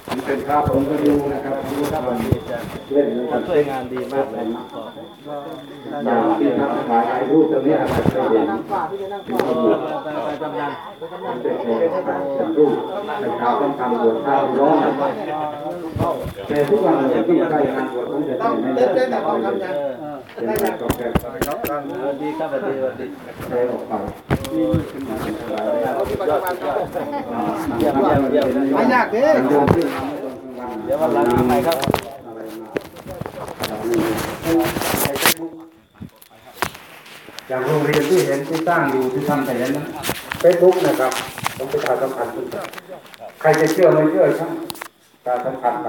มันเป็นภาพผมก็ดูนะครับรู้ครับวันนี้เล่นนะครับช่วยงานดีมากเลยขออย่างที่ทำถ่ายถ่ายรูปตรงนี้นะครับไปเห็นไปไปทำงานมันเป็นเพจเป็นรูปเป็นข่าวต้องทำบวชข้าวร้อนแต่ทุกวันเลยที่ใกล้งานบวชต้องจะต้องไม่เต้นได้ เต้นแต่ควางานเป็นการตอบแทนสวัสดีครับสวัสดีสวัสดีแชร์ออกไปนี่เป็นที่ปัจจุบันครับเยี่ยมเยี่ยมเยี่ยมไม่ยากเด้เป็นเรื่องที่ทำให้คนดี๋ยววันหลังมาใหม่ครับอย่างโรงเรียนที่เห็นที่ตั้งอยู่ที่ทำแต่นั้นเฟซบุ๊กนะครับต้องประชาสัมพันธ์ทุกท่านใครจะเชื่อไม่เชื่อช่างปรสัมพันธ์ไป